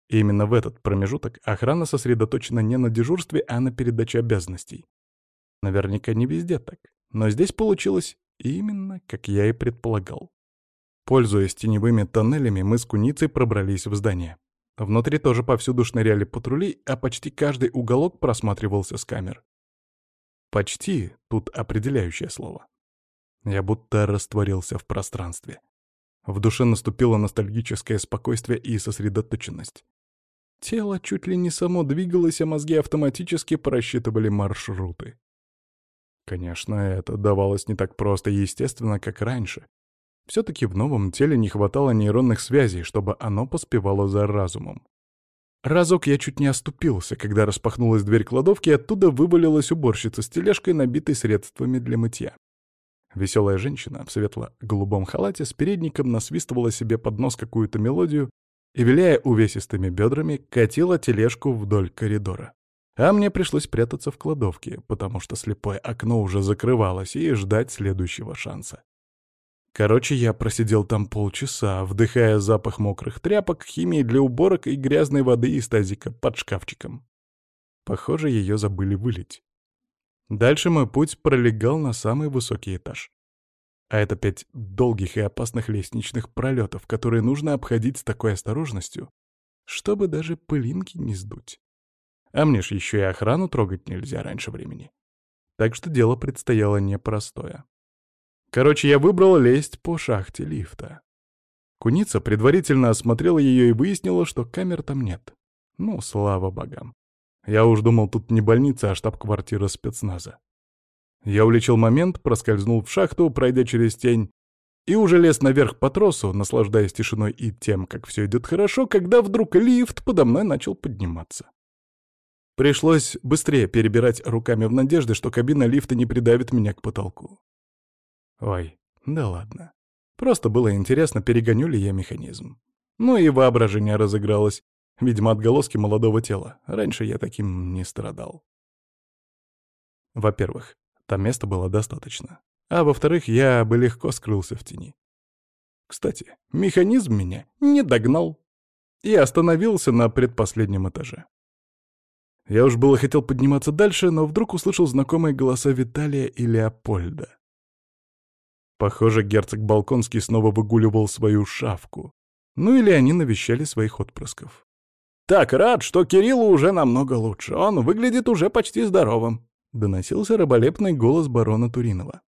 И именно в этот промежуток охрана сосредоточена не на дежурстве, а на передаче обязанностей. Наверняка не везде так, но здесь получилось именно, как я и предполагал. Пользуясь теневыми тоннелями, мы с куницей пробрались в здание. Внутри тоже повсюду шныряли патрули, а почти каждый уголок просматривался с камер. Почти — тут определяющее слово. Я будто растворился в пространстве. В душе наступило ностальгическое спокойствие и сосредоточенность. Тело чуть ли не само двигалось, а мозги автоматически просчитывали маршруты. Конечно, это давалось не так просто и естественно, как раньше. Все-таки в новом теле не хватало нейронных связей, чтобы оно поспевало за разумом. Разок я чуть не оступился, когда распахнулась дверь кладовки, и оттуда вывалилась уборщица с тележкой, набитой средствами для мытья. Веселая женщина в светло-голубом халате с передником насвистывала себе под нос какую-то мелодию и, виляя увесистыми бедрами, катила тележку вдоль коридора. А мне пришлось прятаться в кладовке, потому что слепое окно уже закрывалось, и ждать следующего шанса. Короче, я просидел там полчаса, вдыхая запах мокрых тряпок, химии для уборок и грязной воды из тазика под шкафчиком. Похоже, ее забыли вылить. Дальше мой путь пролегал на самый высокий этаж. А это пять долгих и опасных лестничных пролетов, которые нужно обходить с такой осторожностью, чтобы даже пылинки не сдуть. А мне ж еще и охрану трогать нельзя раньше времени. Так что дело предстояло непростое. Короче, я выбрал лезть по шахте лифта. Куница предварительно осмотрела ее и выяснила, что камер там нет. Ну, слава богам. Я уж думал, тут не больница, а штаб-квартира спецназа. Я уличил момент, проскользнул в шахту, пройдя через тень, и уже лез наверх по тросу, наслаждаясь тишиной и тем, как все идет хорошо, когда вдруг лифт подо мной начал подниматься. Пришлось быстрее перебирать руками в надежде, что кабина лифта не придавит меня к потолку. Ой, да ладно. Просто было интересно, перегоню ли я механизм. Ну и воображение разыгралось. Видимо, отголоски молодого тела. Раньше я таким не страдал. Во-первых, там места было достаточно. А во-вторых, я бы легко скрылся в тени. Кстати, механизм меня не догнал и остановился на предпоследнем этаже. Я уж было хотел подниматься дальше, но вдруг услышал знакомые голоса Виталия и Леопольда. Похоже, герцог Балконский снова выгуливал свою шавку. Ну или они навещали своих отпрысков. «Так рад, что Кириллу уже намного лучше. Он выглядит уже почти здоровым», — доносился раболепный голос барона Туринова.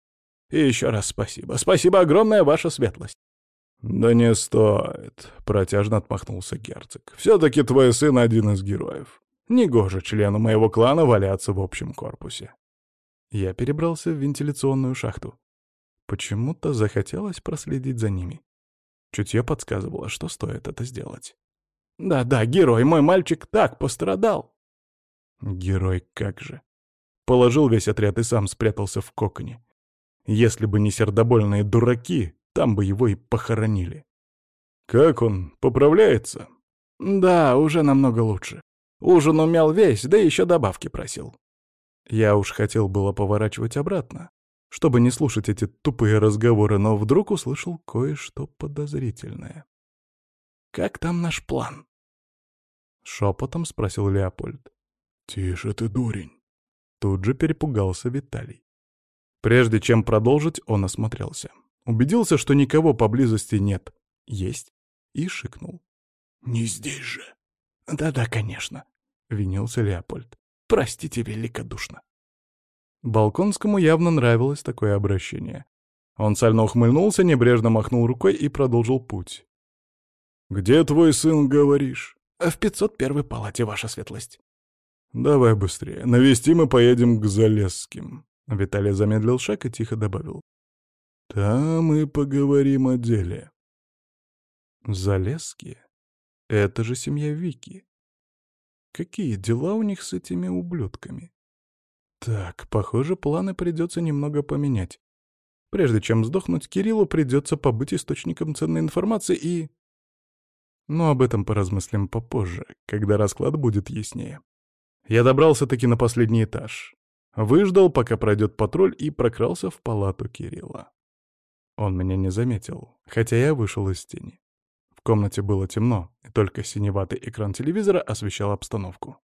«И еще раз спасибо. Спасибо огромное, ваша светлость». «Да не стоит», — протяжно отмахнулся герцог. «Все-таки твой сын один из героев. Негоже члену моего клана валяться в общем корпусе». Я перебрался в вентиляционную шахту. Почему-то захотелось проследить за ними. Чутье подсказывало, что стоит это сделать. «Да-да, герой, мой мальчик так пострадал!» Герой как же. Положил весь отряд и сам спрятался в коконе. Если бы не сердобольные дураки, там бы его и похоронили. «Как он, поправляется?» «Да, уже намного лучше. Ужин умел весь, да еще добавки просил». Я уж хотел было поворачивать обратно, чтобы не слушать эти тупые разговоры, но вдруг услышал кое-что подозрительное. «Как там наш план?» Шепотом спросил Леопольд. «Тише ты, дурень!» Тут же перепугался Виталий. Прежде чем продолжить, он осмотрелся. Убедился, что никого поблизости нет. Есть. И шикнул. «Не здесь же!» «Да-да, конечно», — винился Леопольд. «Простите великодушно». Балконскому явно нравилось такое обращение. Он сально ухмыльнулся, небрежно махнул рукой и продолжил путь. «Где твой сын, говоришь?» «В 501 палате, ваша светлость». «Давай быстрее. Навестим и поедем к Залесским». Виталий замедлил шаг и тихо добавил. «Там и поговорим о деле». Залесские? Это же семья Вики. Какие дела у них с этими ублюдками? Так, похоже, планы придется немного поменять. Прежде чем сдохнуть, Кириллу придется побыть источником ценной информации и... Но об этом поразмыслим попозже, когда расклад будет яснее. Я добрался-таки на последний этаж. Выждал, пока пройдет патруль, и прокрался в палату Кирилла. Он меня не заметил, хотя я вышел из тени. В комнате было темно, и только синеватый экран телевизора освещал обстановку.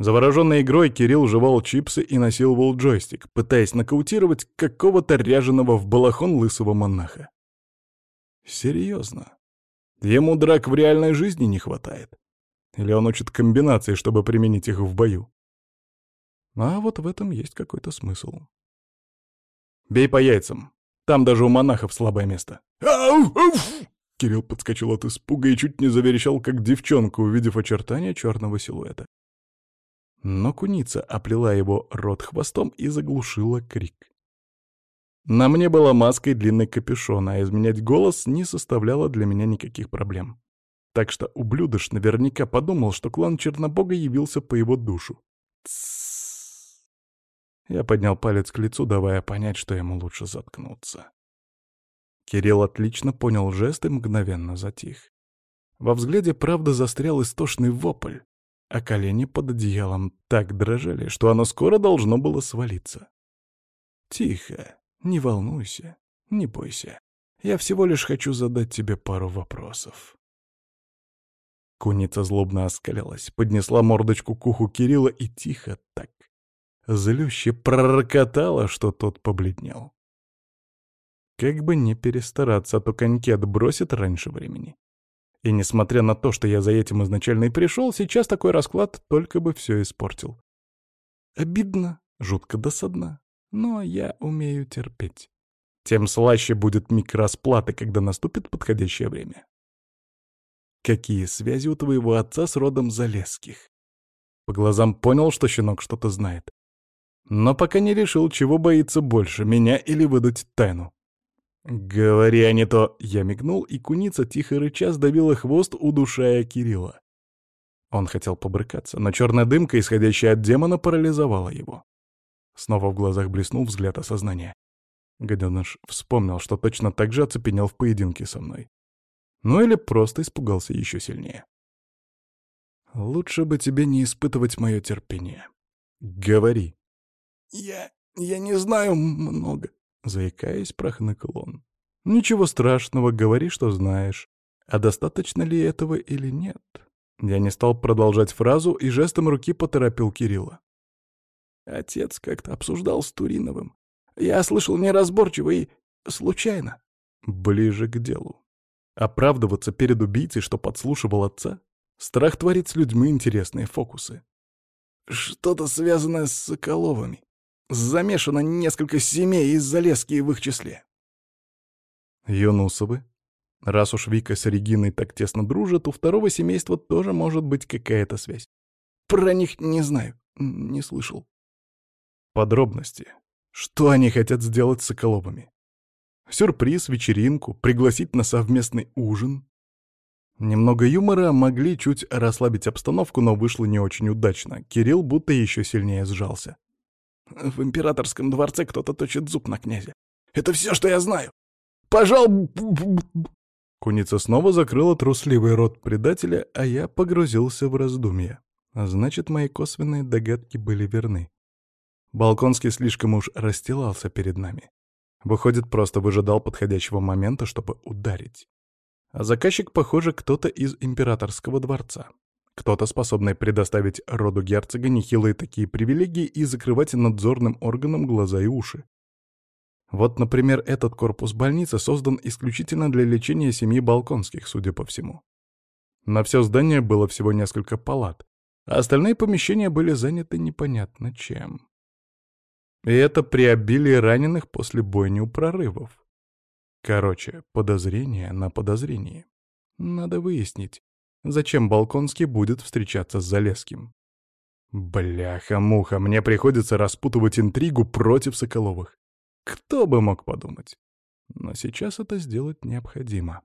Завороженный игрой, Кирилл жевал чипсы и насиловал джойстик, пытаясь нокаутировать какого-то ряженого в балахон лысого монаха. Серьезно? Ему драк в реальной жизни не хватает? Или он учит комбинации, чтобы применить их в бою? А вот в этом есть какой-то смысл. «Бей по яйцам. Там даже у монахов слабое место». Кирилл подскочил от испуга и чуть не заверещал, как девчонка, увидев очертания черного силуэта. Но куница оплела его рот хвостом и заглушила крик. На мне была маска и длинный капюшон, а изменять голос не составляло для меня никаких проблем. Так что ублюдыш наверняка подумал, что клан Чернобога явился по его душу. Тссс. Я поднял палец к лицу, давая понять, что ему лучше заткнуться. Кирилл отлично понял жест и мгновенно затих. Во взгляде правда застрял истошный вопль а колени под одеялом так дрожали, что оно скоро должно было свалиться. «Тихо, не волнуйся, не бойся. Я всего лишь хочу задать тебе пару вопросов». Куница злобно оскалилась, поднесла мордочку к уху Кирилла и тихо так, злюще пророкотала, что тот побледнел. Как бы не перестараться, а то коньки отбросит раньше времени. И несмотря на то, что я за этим изначально и пришел, сейчас такой расклад только бы все испортил. Обидно, жутко досадно, но я умею терпеть. Тем слаще будет миг когда наступит подходящее время. Какие связи у твоего отца с родом Залесских? По глазам понял, что щенок что-то знает. Но пока не решил, чего боится больше, меня или выдать тайну. «Говори, а не то...» Я мигнул, и куница тихо рыча сдавила хвост, удушая Кирилла. Он хотел побрыкаться, но черная дымка, исходящая от демона, парализовала его. Снова в глазах блеснул взгляд осознания. Гаденыш вспомнил, что точно так же оцепенел в поединке со мной. Ну или просто испугался еще сильнее. «Лучше бы тебе не испытывать мое терпение. Говори». «Я... я не знаю много», — заикаясь, прохныкал он. «Ничего страшного, говори, что знаешь. А достаточно ли этого или нет?» Я не стал продолжать фразу и жестом руки поторопил Кирилла. Отец как-то обсуждал с Туриновым. Я слышал неразборчиво и случайно. Ближе к делу. Оправдываться перед убийцей, что подслушивал отца? Страх творит с людьми интересные фокусы. Что-то связанное с Соколовыми. Замешано несколько семей из Залески в их числе. Юнусовы? Раз уж Вика с Региной так тесно дружат, у второго семейства тоже может быть какая-то связь. Про них не знаю, не слышал. Подробности. Что они хотят сделать с Соколовыми? Сюрприз, вечеринку, пригласить на совместный ужин? Немного юмора могли чуть расслабить обстановку, но вышло не очень удачно. Кирилл будто еще сильнее сжался. В императорском дворце кто-то точит зуб на князя. Это все, что я знаю. Пожал... Куница снова закрыла трусливый рот предателя, а я погрузился в раздумья. Значит, мои косвенные догадки были верны. Балконский слишком уж расстилался перед нами. Выходит, просто выжидал подходящего момента, чтобы ударить. А заказчик, похоже, кто-то из императорского дворца. Кто-то, способный предоставить роду герцога нехилые такие привилегии и закрывать надзорным органам глаза и уши. Вот, например, этот корпус больницы создан исключительно для лечения семьи Балконских, судя по всему. На все здание было всего несколько палат, а остальные помещения были заняты непонятно чем. И это при обилии раненых после бойни у прорывов. Короче, подозрение на подозрение. Надо выяснить, зачем Балконский будет встречаться с Залеским. Бляха-муха, мне приходится распутывать интригу против Соколовых. Кто бы мог подумать? Но сейчас это сделать необходимо.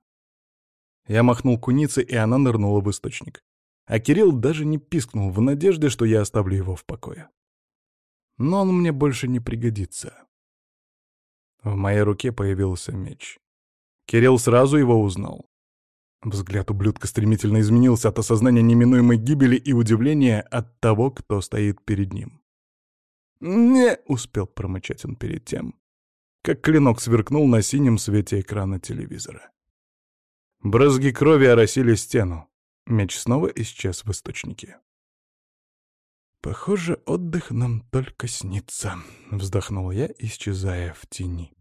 Я махнул кунице, и она нырнула в источник. А Кирилл даже не пискнул в надежде, что я оставлю его в покое. Но он мне больше не пригодится. В моей руке появился меч. Кирилл сразу его узнал. Взгляд ублюдка стремительно изменился от осознания неминуемой гибели и удивления от того, кто стоит перед ним. «Не!» — успел промычать он перед тем, как клинок сверкнул на синем свете экрана телевизора. Брызги крови оросили стену. Меч снова исчез в источнике. «Похоже, отдых нам только снится», — вздохнул я, исчезая в тени.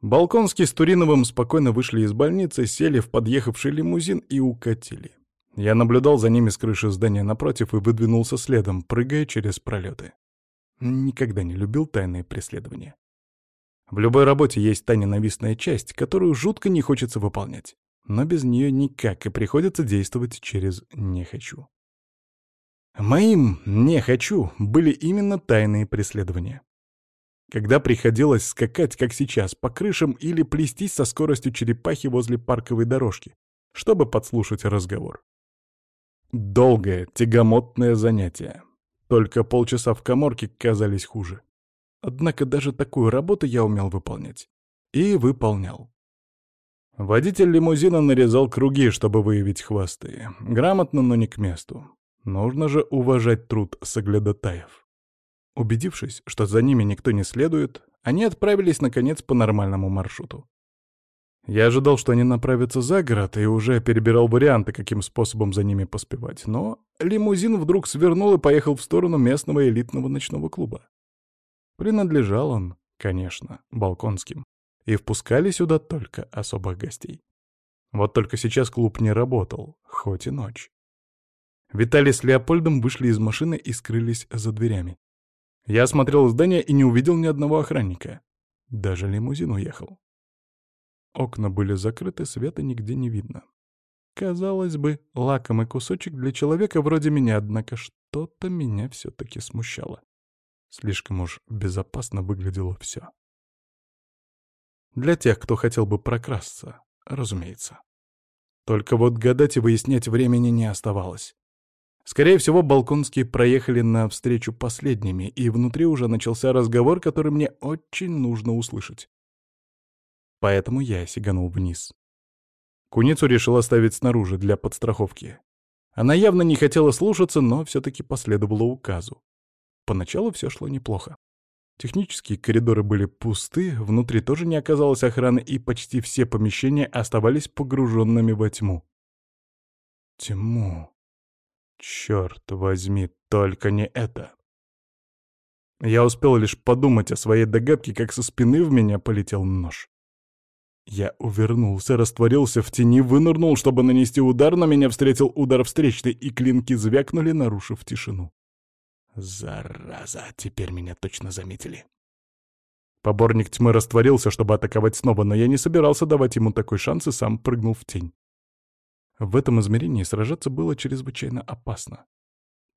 Балконский с Туриновым спокойно вышли из больницы, сели в подъехавший лимузин и укатили. Я наблюдал за ними с крыши здания напротив и выдвинулся следом, прыгая через пролеты. Никогда не любил тайные преследования. В любой работе есть та ненавистная часть, которую жутко не хочется выполнять но без нее никак, и приходится действовать через «не хочу». Моим «не хочу» были именно тайные преследования. Когда приходилось скакать, как сейчас, по крышам или плестись со скоростью черепахи возле парковой дорожки, чтобы подслушать разговор. Долгое, тягомотное занятие. Только полчаса в коморке казались хуже. Однако даже такую работу я умел выполнять. И выполнял. Водитель лимузина нарезал круги, чтобы выявить хвосты. Грамотно, но не к месту. Нужно же уважать труд соглядатаев. Убедившись, что за ними никто не следует, они отправились, наконец, по нормальному маршруту. Я ожидал, что они направятся за город, и уже перебирал варианты, каким способом за ними поспевать. Но лимузин вдруг свернул и поехал в сторону местного элитного ночного клуба. Принадлежал он, конечно, Балконским и впускали сюда только особых гостей. Вот только сейчас клуб не работал, хоть и ночь. Виталий с Леопольдом вышли из машины и скрылись за дверями. Я осмотрел здание и не увидел ни одного охранника. Даже лимузин уехал. Окна были закрыты, света нигде не видно. Казалось бы, лакомый кусочек для человека вроде меня, однако что что-то меня все-таки смущало. Слишком уж безопасно выглядело все. Для тех, кто хотел бы прокрасться, разумеется. Только вот гадать и выяснять времени не оставалось. Скорее всего, балконские проехали навстречу последними, и внутри уже начался разговор, который мне очень нужно услышать. Поэтому я сиганул вниз. Куницу решил оставить снаружи для подстраховки. Она явно не хотела слушаться, но все-таки последовала указу. Поначалу все шло неплохо. Технические коридоры были пусты, внутри тоже не оказалось охраны, и почти все помещения оставались погруженными во тьму. Тьму. Черт возьми, только не это. Я успел лишь подумать о своей догадке, как со спины в меня полетел нож. Я увернулся, растворился в тени, вынырнул, чтобы нанести удар, но меня встретил удар встречный, и клинки звякнули, нарушив тишину. Зараза, теперь меня точно заметили. Поборник тьмы растворился, чтобы атаковать снова, но я не собирался давать ему такой шанс и сам прыгнул в тень. В этом измерении сражаться было чрезвычайно опасно.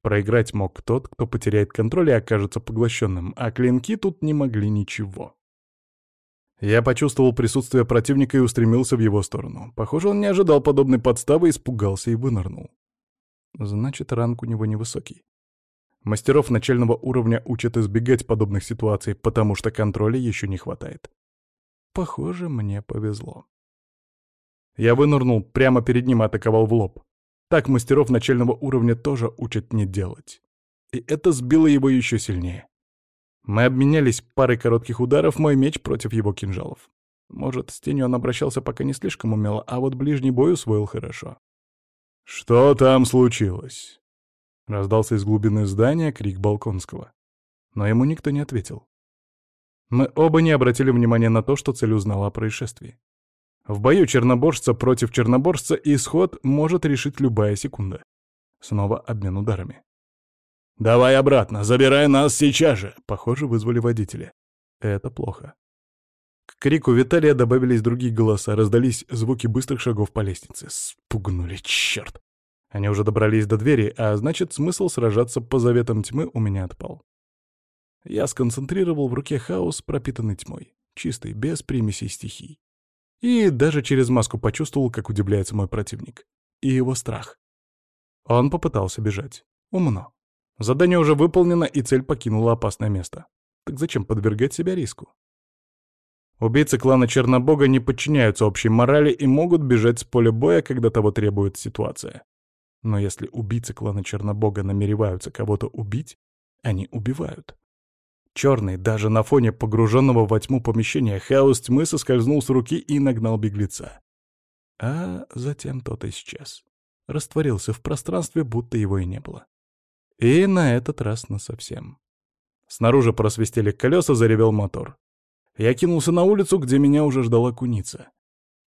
Проиграть мог тот, кто потеряет контроль и окажется поглощенным, а клинки тут не могли ничего. Я почувствовал присутствие противника и устремился в его сторону. Похоже, он не ожидал подобной подставы, испугался и вынырнул. Значит, ранг у него невысокий. Мастеров начального уровня учат избегать подобных ситуаций, потому что контроля еще не хватает. Похоже, мне повезло. Я вынырнул, прямо перед ним атаковал в лоб. Так мастеров начального уровня тоже учат не делать. И это сбило его еще сильнее. Мы обменялись парой коротких ударов, мой меч против его кинжалов. Может, с тенью он обращался пока не слишком умело, а вот ближний бой усвоил хорошо. «Что там случилось?» Раздался из глубины здания крик Балконского. Но ему никто не ответил. Мы оба не обратили внимания на то, что цель узнала о происшествии. В бою черноборжца против черноборжца исход может решить любая секунда. Снова обмен ударами. «Давай обратно, забирай нас сейчас же!» Похоже, вызвали водителя. Это плохо. К крику Виталия добавились другие голоса, раздались звуки быстрых шагов по лестнице. Спугнули, черт! Они уже добрались до двери, а значит, смысл сражаться по заветам тьмы у меня отпал. Я сконцентрировал в руке хаос, пропитанный тьмой, чистый, без примесей стихий. И даже через маску почувствовал, как удивляется мой противник. И его страх. Он попытался бежать. Умно. Задание уже выполнено, и цель покинула опасное место. Так зачем подвергать себя риску? Убийцы клана Чернобога не подчиняются общей морали и могут бежать с поля боя, когда того требует ситуация. Но если убийцы клана Чернобога намереваются кого-то убить, они убивают. Черный, даже на фоне погруженного во тьму помещения, хаос тьмы соскользнул с руки и нагнал беглеца. А затем тот исчез. Растворился в пространстве, будто его и не было. И на этот раз насовсем. Снаружи просвистели колеса, заревел мотор. Я кинулся на улицу, где меня уже ждала куница.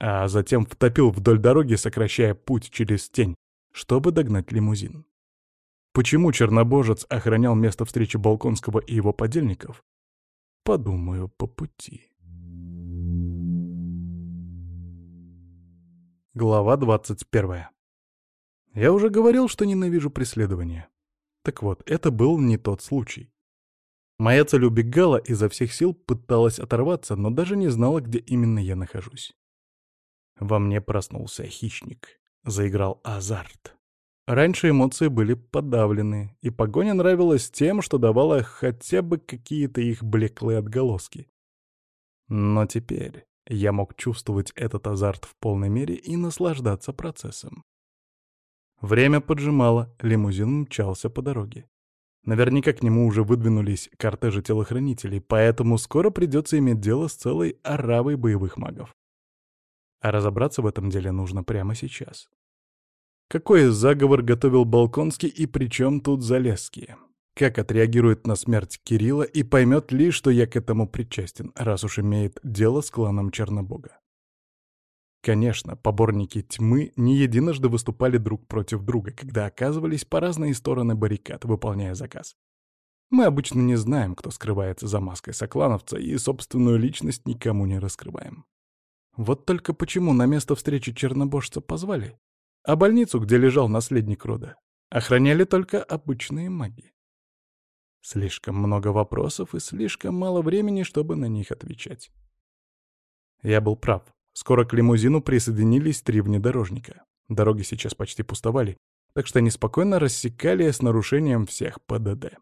А затем втопил вдоль дороги, сокращая путь через тень, чтобы догнать лимузин. Почему чернобожец охранял место встречи Балконского и его подельников? Подумаю по пути. Глава 21. Я уже говорил, что ненавижу преследование. Так вот, это был не тот случай. Моя цель убегала, изо всех сил пыталась оторваться, но даже не знала, где именно я нахожусь. Во мне проснулся хищник. Заиграл азарт. Раньше эмоции были подавлены, и погоня нравилась тем, что давала хотя бы какие-то их блеклые отголоски. Но теперь я мог чувствовать этот азарт в полной мере и наслаждаться процессом. Время поджимало, лимузин мчался по дороге. Наверняка к нему уже выдвинулись кортежи телохранителей, поэтому скоро придется иметь дело с целой оравой боевых магов. А разобраться в этом деле нужно прямо сейчас. Какой заговор готовил Балконский и при чем тут Залесские? Как отреагирует на смерть Кирилла и поймет ли, что я к этому причастен, раз уж имеет дело с кланом Чернобога? Конечно, поборники тьмы не единожды выступали друг против друга, когда оказывались по разные стороны баррикад, выполняя заказ. Мы обычно не знаем, кто скрывается за маской соклановца, и собственную личность никому не раскрываем. Вот только почему на место встречи чернобожца позвали? А больницу, где лежал наследник рода, Охраняли только обычные маги. Слишком много вопросов и слишком мало времени, чтобы на них отвечать. Я был прав. Скоро к лимузину присоединились три внедорожника. Дороги сейчас почти пустовали, так что они спокойно рассекали с нарушением всех ПДД.